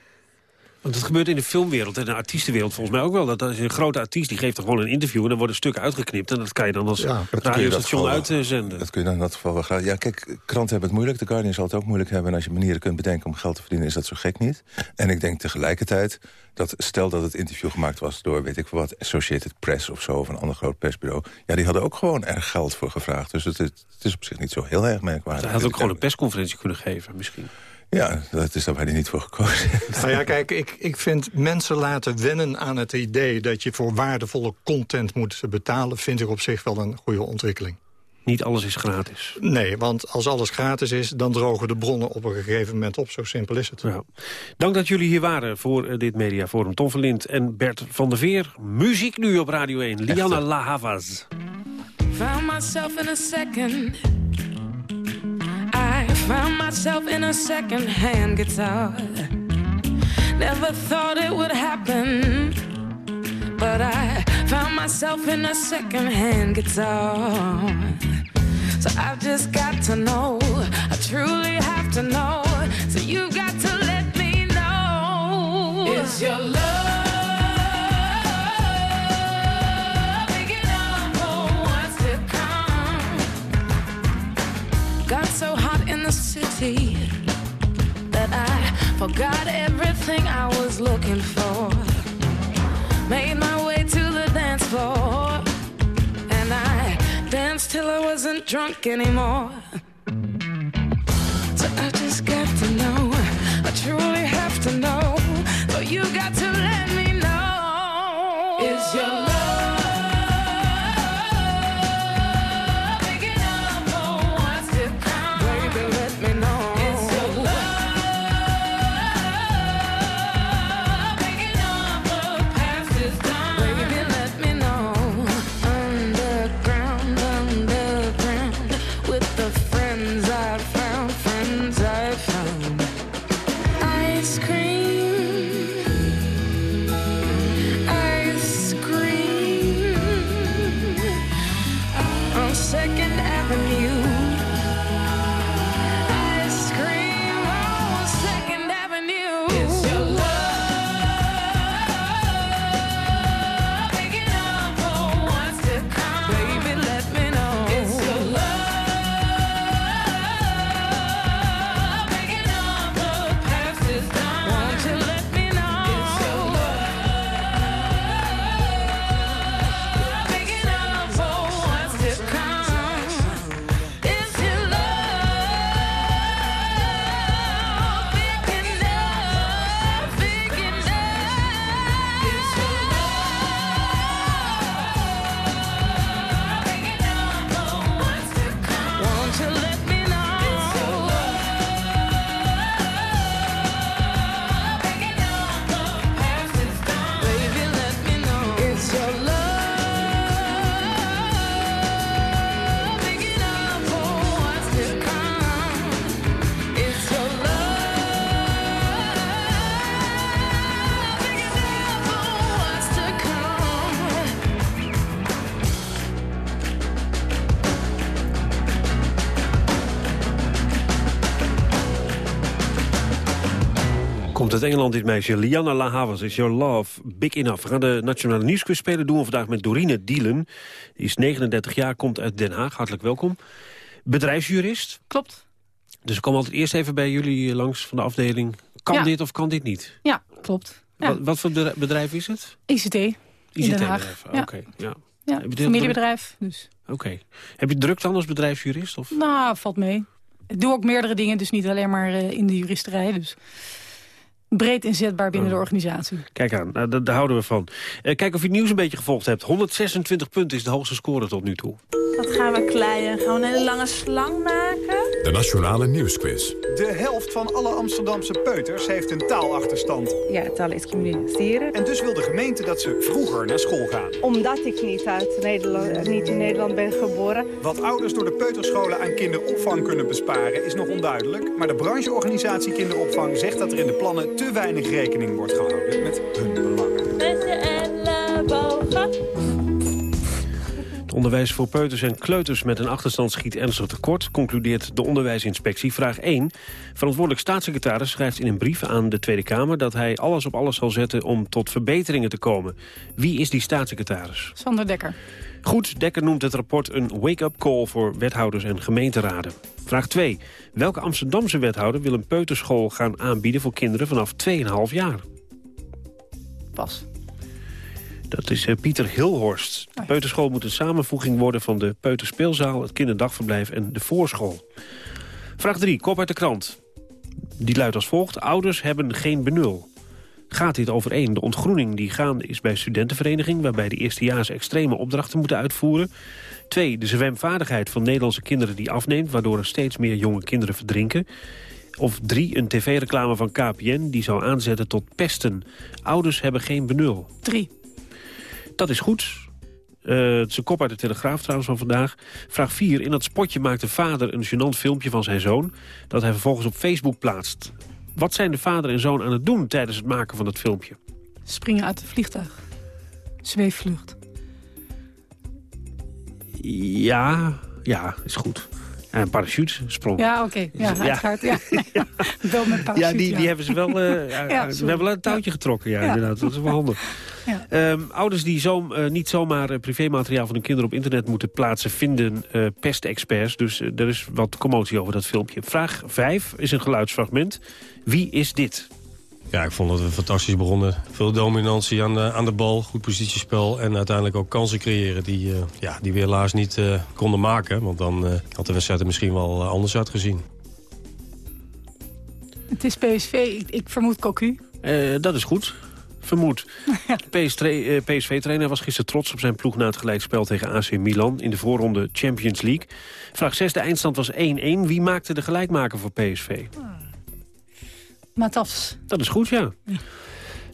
want dat gebeurt in de filmwereld en de artiestenwereld volgens mij ook wel. Dat is een grote artiest die geeft toch gewoon een interview... en dan worden stukken uitgeknipt. En dat kan je dan als ja, radiostation uitzenden. Dat kun je dan in dat geval wel graag. Ja, kijk, kranten hebben het moeilijk. De Guardian zal het ook moeilijk hebben. En als je manieren kunt bedenken om geld te verdienen... is dat zo gek niet. En ik denk tegelijkertijd dat stel dat het interview gemaakt was... door, weet ik wat, Associated Press of zo... of een ander groot persbureau. Ja, die hadden ook gewoon erg geld voor gevraagd. Dus het, het is op zich niet zo heel erg merkwaardig. Hij had ook gewoon een persconferentie kunnen geven, misschien. Ja, dat is daar hij niet voor gekozen. Nou ja, kijk, ik, ik vind mensen laten wennen aan het idee... dat je voor waardevolle content moet betalen... vind ik op zich wel een goede ontwikkeling. Niet alles is gratis. Nee, want als alles gratis is, dan drogen de bronnen op een gegeven moment op. Zo simpel is het. Ja. Dank dat jullie hier waren voor uh, dit mediaforum. Tom van Lint en Bert van der Veer. Muziek nu op Radio 1. Liana La Havas. Found myself in a second... Found myself in a second-hand guitar. Never thought it would happen, but I found myself in a second-hand guitar. So I've just got to know, I truly have to know. City that I forgot everything I was looking for. Made my way to the dance floor, and I danced till I wasn't drunk anymore. So I just got to know, I truly have to know. So you got to uit Engeland dit meisje. Liana La Havas is Your Love Big Enough. We gaan de Nationale Nieuwsquiz spelen. doen we vandaag met Dorine Dielen. Die is 39 jaar, komt uit Den Haag. Hartelijk welkom. Bedrijfsjurist. Klopt. Dus ik kom altijd eerst even bij jullie langs van de afdeling. Kan dit of kan dit niet? Ja, klopt. Ja. Wat, wat, voor bedrijf is het? ICT. ICT-bedrijf, oké. Ja. Ja, familiebedrijf. Dus. Oké. Heb je druk dan als bedrijfsjurist? Of? Nou, valt mee. Ik doe ook meerdere dingen, dus niet alleen maar uh, in de juristerij. Dus breed inzetbaar binnen de organisatie. Kijk aan, nou, daar, houden we van. Uh, kijk of je het nieuws een beetje gevolgd hebt. 126 punten is de hoogste score tot nu toe. Wat gaan we kleien? Gaan we een hele lange slang maken? De Nationale Nieuwsquiz. De helft van alle Amsterdamse peuters heeft een taalachterstand. Ja, taal is communiceren. En dus wil de gemeente dat ze vroeger naar school gaan. Omdat ik niet, uit Nederland, niet in Nederland ben geboren. Wat ouders door de peuterscholen aan kinderopvang kunnen besparen is nog onduidelijk. Maar de brancheorganisatie kinderopvang zegt dat er in de plannen te weinig rekening wordt gehouden met hun belangen. Het onderwijs voor peuters en kleuters met een achterstand schiet ernstig tekort, concludeert de onderwijsinspectie. Vraag 1. Verantwoordelijk staatssecretaris schrijft in een brief aan de Tweede Kamer dat hij alles op alles zal zetten om tot verbeteringen te komen. Wie is die staatssecretaris? Sander Dekker. Goed, Dekker noemt het rapport een wake-up call voor wethouders en gemeenteraden. Vraag 2. Welke Amsterdamse wethouder wil een peuterschool gaan aanbieden voor kinderen vanaf 2,5 jaar? Pas. Dat is eh, Pieter Hilhorst. De peuterschool moet een samenvoeging worden van de peuterspeelzaal, het kinderdagverblijf en de voorschool. Vraag 3, kop uit de krant. Die luidt als volgt. Ouders hebben geen benul. Gaat dit overeen? De ontgroening die gaande is bij studentenvereniging... waarbij de eerstejaars extreme opdrachten moeten uitvoeren. 2. De zwemvaardigheid van Nederlandse kinderen die afneemt... waardoor er steeds meer jonge kinderen verdrinken. Of 3. Een tv-reclame van KPN die zou aanzetten tot pesten. Ouders hebben geen benul. 3. Dat is goed. Uh, het is een kop uit de Telegraaf trouwens van vandaag. Vraag 4. In dat spotje maakt de vader een gênant filmpje van zijn zoon... dat hij vervolgens op Facebook plaatst. Wat zijn de vader en zoon aan het doen tijdens het maken van dat filmpje? Springen uit het vliegtuig. Zweefvlucht. Ja, ja, is goed. En een parachute sprong. Ja, oké. Ja, uiteraard. Ja. [LAUGHS] ja. [LAUGHS] Wel met parachute, ja, die, die hebben ze wel, [LAUGHS] uh, ja, we hebben wel een touwtje getrokken. Ja, inderdaad. Dat is wel handig. Ja. Um, ouders die zo, uh, niet zomaar uh, privémateriaal van hun kinderen op internet moeten plaatsen... vinden uh, pestexperts. Dus er is wat commotie over dat filmpje. Vraag 5 is een geluidsfragment. Wie is dit? Ja, ik vond dat we fantastisch begonnen. Veel dominantie aan de, aan de bal, goed positiespel... en uiteindelijk ook kansen creëren die, ja, die we helaas niet konden maken. Want dan had de wedstrijd er misschien wel anders uitgezien. Het is PSV, ik, ik vermoed Cocu. dat is goed vermoed. [LAUGHS] De PSV-trainer was gisteren trots op zijn ploeg na het gelijkspel tegen AC Milan in de voorronde Champions League. Vraag 6, de eindstand was 1-1. Wie maakte de gelijkmaker voor PSV? Matafs. Dat is goed, ja.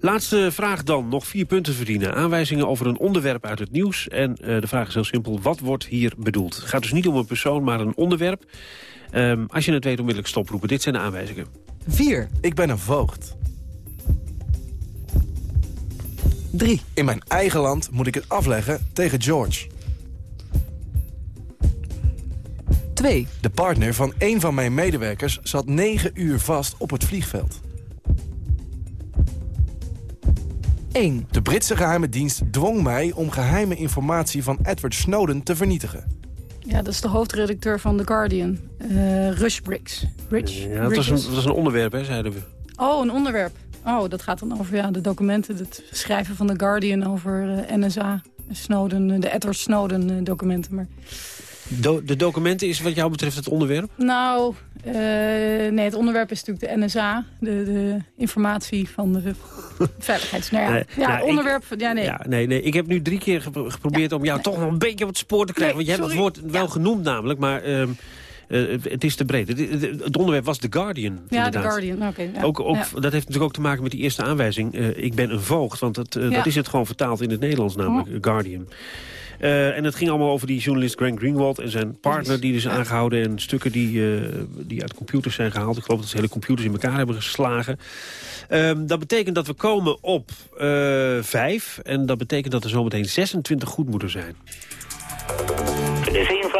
Laatste vraag dan. Nog vier punten verdienen. Aanwijzingen over een onderwerp uit het nieuws. En uh, de vraag is heel simpel. Wat wordt hier bedoeld? Het gaat dus niet om een persoon, maar een onderwerp. Um, als je het weet, onmiddellijk stoproepen. Dit zijn de aanwijzingen. 4. Ik ben een voogd. 3. In mijn eigen land moet ik het afleggen tegen George. 2. De partner van een van mijn medewerkers zat 9 uur vast op het vliegveld. 1. De Britse geheime dienst dwong mij om geheime informatie van Edward Snowden te vernietigen. Ja, dat is de hoofdredacteur van The Guardian. Uh, Rush Briggs. Rich, ja, dat was, een, dat was een onderwerp, hè, zeiden we. Oh, een onderwerp. Oh, dat gaat dan over ja, de documenten, het schrijven van The Guardian over uh, NSA, Snowden, de Edward Snowden uh, documenten. Maar... Do de documenten is wat jou betreft het onderwerp? Nou, uh, nee, het onderwerp is natuurlijk de NSA, de, de informatie van de veiligheids... Nou ja, ja nou, onderwerp, ja nee. Ja, nee, nee. Ik heb nu drie keer geprobeerd om jou toch nog een beetje op het spoor te krijgen. Nee, want je hebt het woord wel genoemd namelijk, maar... Uh, uh, het is te breed. Het, onderwerp was The Guardian. Ja, The Guardian. Oké. ja. ook, ook, Dat heeft natuurlijk ook te maken met die eerste aanwijzing. Uh, ik ben een voogd, want dat, uh, dat is het gewoon vertaald in het Nederlands namelijk. Oh. Guardian. Uh, en het ging allemaal over die journalist Grant Greenwald en zijn partner die dus aangehouden en stukken die, uh, die uit computers zijn gehaald. Ik geloof dat ze hele computers in elkaar hebben geslagen. Uh, dat betekent dat we komen op vijf en dat betekent dat er zometeen 26 goed moeten zijn.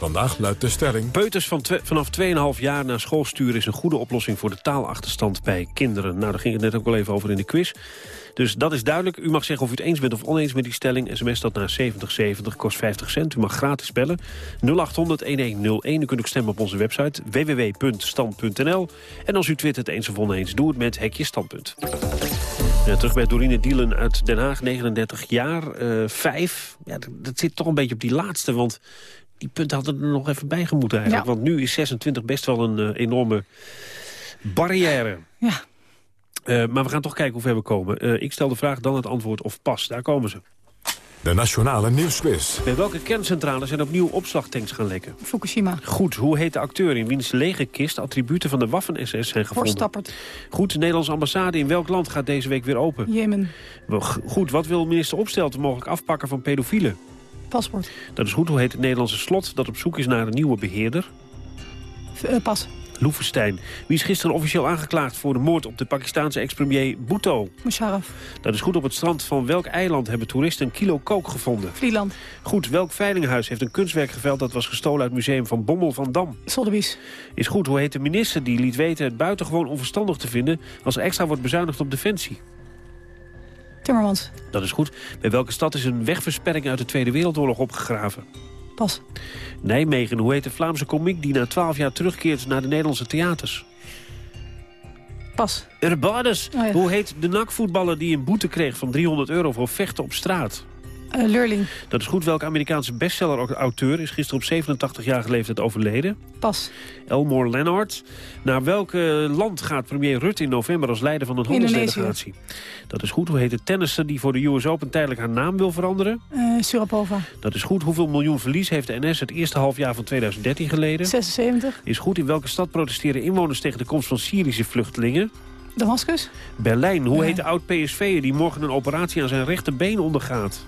Vandaag luidt de stelling... Peuters van vanaf 2,5 jaar naar school sturen is een goede oplossing voor de taalachterstand bij kinderen. Nou, daar ging het net ook al even over in de quiz. Dus dat is duidelijk. U mag zeggen of u het eens bent of oneens met die stelling. SMS dat naar 7070 kost 50 cent. U mag gratis bellen. 0800-1101. U kunt ook stemmen op onze website www.stand.nl. En als u twittert eens of oneens, doe het met Hekje Standpunt. Ja, terug bij Dorine Dielen uit Den Haag, 39 jaar, uh, 5. Ja, dat zit toch een beetje op die laatste, want die punten hadden er nog even bij gemoeten eigenlijk. Ja. Want nu is 26 best wel een eh, enorme barrière. Ja. Eh, maar we gaan toch kijken hoe ver we komen. Eh, ik stel de vraag, dan het antwoord of pas. Daar komen ze. De Nationale Nieuwsquiz. Bij welke kerncentrale zijn opnieuw opslagtanks gaan lekken? Fukushima. Goed, hoe heet de acteur in wiens lege kist attributen van de Waffen-SS zijn gevonden? Voorstappert. Goed, de Nederlandse ambassade in welk land gaat deze week weer open? Jemen. Goed, wat wil minister Opstelten mogelijk afpakken van pedofielen? Paspoort. Dat is goed, hoe heet het Nederlandse slot dat op zoek is naar een nieuwe beheerder? Eh, pas. Loevestein. Wie is gisteren officieel aangeklaagd voor de moord op de Pakistanse ex-premier Bhutto? Musharraf. Dat is goed, op het strand van welk eiland hebben toeristen een kilo kook gevonden? Vlieland. Goed, welk veilinghuis heeft een kunstwerk geveld dat was gestolen uit het museum van Bommel van Dam? Sotheby's. Is goed, hoe heet de minister die liet weten het buitengewoon onverstandig te vinden als er extra wordt bezuinigd op defensie? Timmermans. Dat is goed. Bij welke stad is een wegversperring uit de Tweede Wereldoorlog opgegraven? Pas. Nijmegen. Hoe heet de Vlaamse komiek die na twaalf jaar terugkeert naar de Nederlandse theaters? Pas. Urbades. Oh ja. Hoe heet de nakvoetballer die een boete kreeg van 300 euro voor vechten op straat? Lurling. Dat is goed. Welke Amerikaanse bestseller-auteur is gisteren op 87 jaar leeftijd overleden? Pas. Elmore Leonard. Naar welk eh, land gaat premier Rutte in november als leider van een handelsdelegatie? Dat is goed. Hoe heet de tennisser die voor de US Open tijdelijk haar naam wil veranderen? Eh, Surapova. Dat is goed. Hoeveel miljoen verlies heeft de NS het eerste halfjaar van 2013 geleden? 76. Is goed. In welke stad protesteren inwoners tegen de komst van Syrische vluchtelingen? Damascus. Berlijn. Hoe heet de oud-PSV'er die morgen een operatie aan zijn rechterbeen ondergaat?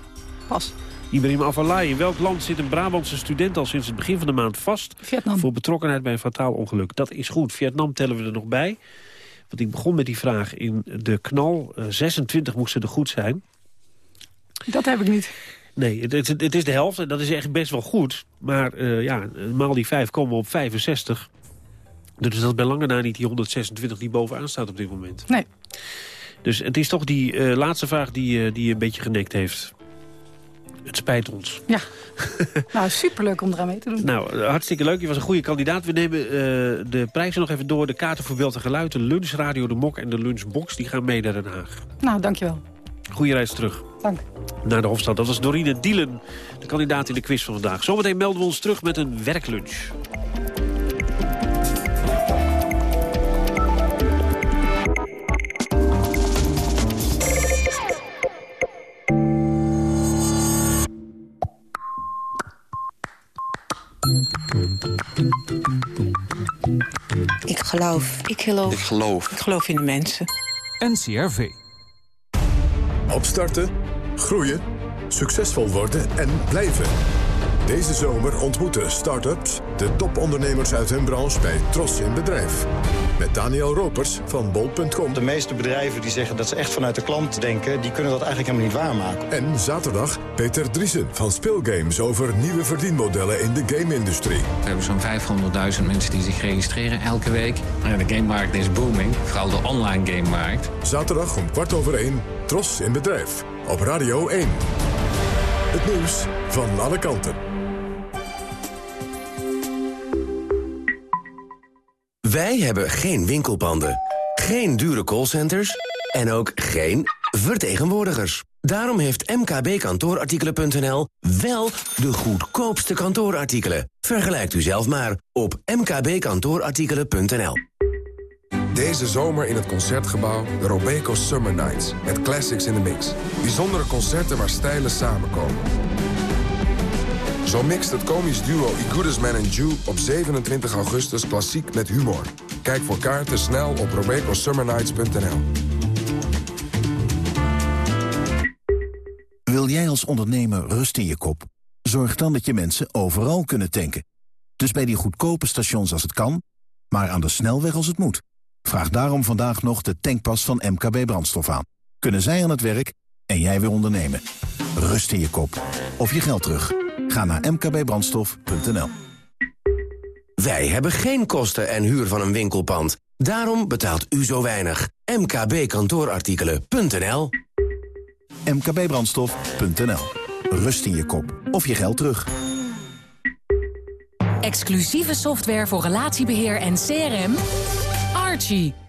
Pas. Ibrahim Afellay. In welk land zit een Brabantse student al sinds het begin van de maand vast... Vietnam. voor betrokkenheid bij een fataal ongeluk? Dat is goed. Vietnam tellen we er nog bij. Want ik begon met die vraag in de knal. Eh, 26 moesten er goed zijn. Dat heb ik niet. Nee, het, het, het is de helft en dat is echt best wel goed. Maar eh, ja, maal die 5 komen we op 65. Dus dat is bij lange na niet die 126 die bovenaan staat op dit moment. Nee. Dus het is toch die eh, laatste vraag die, eh, die je een beetje genekt heeft. Het spijt ons. Ja. [LAUGHS] nou, superleuk om eraan mee te doen. Nou, hartstikke leuk. Je was een goede kandidaat. We nemen eh, de prijzen nog even door. De kaarten voor beeld en geluid, de lunchradio, de mok en de lunchbox... die gaan mee naar Den Haag. Nou, dankjewel. Goeie reis terug. Dank. Naar de Hofstad. Dat was Dorine Dielen, de kandidaat in de quiz van vandaag. Zometeen melden we ons terug met een werklunch. Ik geloof. Ik geloof. Ik geloof. Ik geloof in de mensen. NCRV. Opstarten, groeien, succesvol worden en blijven. Deze zomer ontmoeten start-ups de topondernemers uit hun branche bij Tros in Bedrijf. Met Daniel Ropers van bol.com. De meeste bedrijven die zeggen dat ze echt vanuit de klant denken... die kunnen dat eigenlijk helemaal niet waarmaken. En zaterdag Peter Driesen van Speelgames over nieuwe verdienmodellen in de game-industrie. We hebben zo'n 500.000 mensen die zich registreren elke week. Ja, de gamemarkt is booming, vooral de online gamemarkt. Zaterdag om kwart over één, Tros in Bedrijf. Op Radio 1. Het nieuws van alle kanten. Wij hebben geen winkelpanden, geen dure callcenters en ook geen vertegenwoordigers. Daarom heeft mkbkantoorartikelen.nl wel de goedkoopste kantoorartikelen. Vergelijkt u zelf maar op mkbkantoorartikelen.nl. Deze zomer in het Concertgebouw de Robeco Summer Nights. Met classics in the mix. Bijzondere concerten waar stijlen samenkomen. Zo mixt het komisch duo I Goodest Man and Jew op 27 augustus klassiek met humor. Kijk voor kaarten snel op robecosummernights.nl. Wil jij als ondernemer rust in je kop? Zorg dan dat je mensen overal kunnen tanken. Dus bij die goedkope stations als het kan, maar aan de snelweg als het moet. Vraag daarom vandaag nog de tankpas van MKB Brandstof aan. Kunnen zij aan het werk en jij weer ondernemen. Rust in je kop. Of je geld terug. Ga naar mkbbrandstof.nl. Wij hebben geen kosten en huur van een winkelpand. Daarom betaalt u zo weinig. mkbkantoorartikelen.nl mkbbrandstof.nl. Rust in je kop. Of je geld terug. Exclusieve software voor relatiebeheer en CRM. Archie.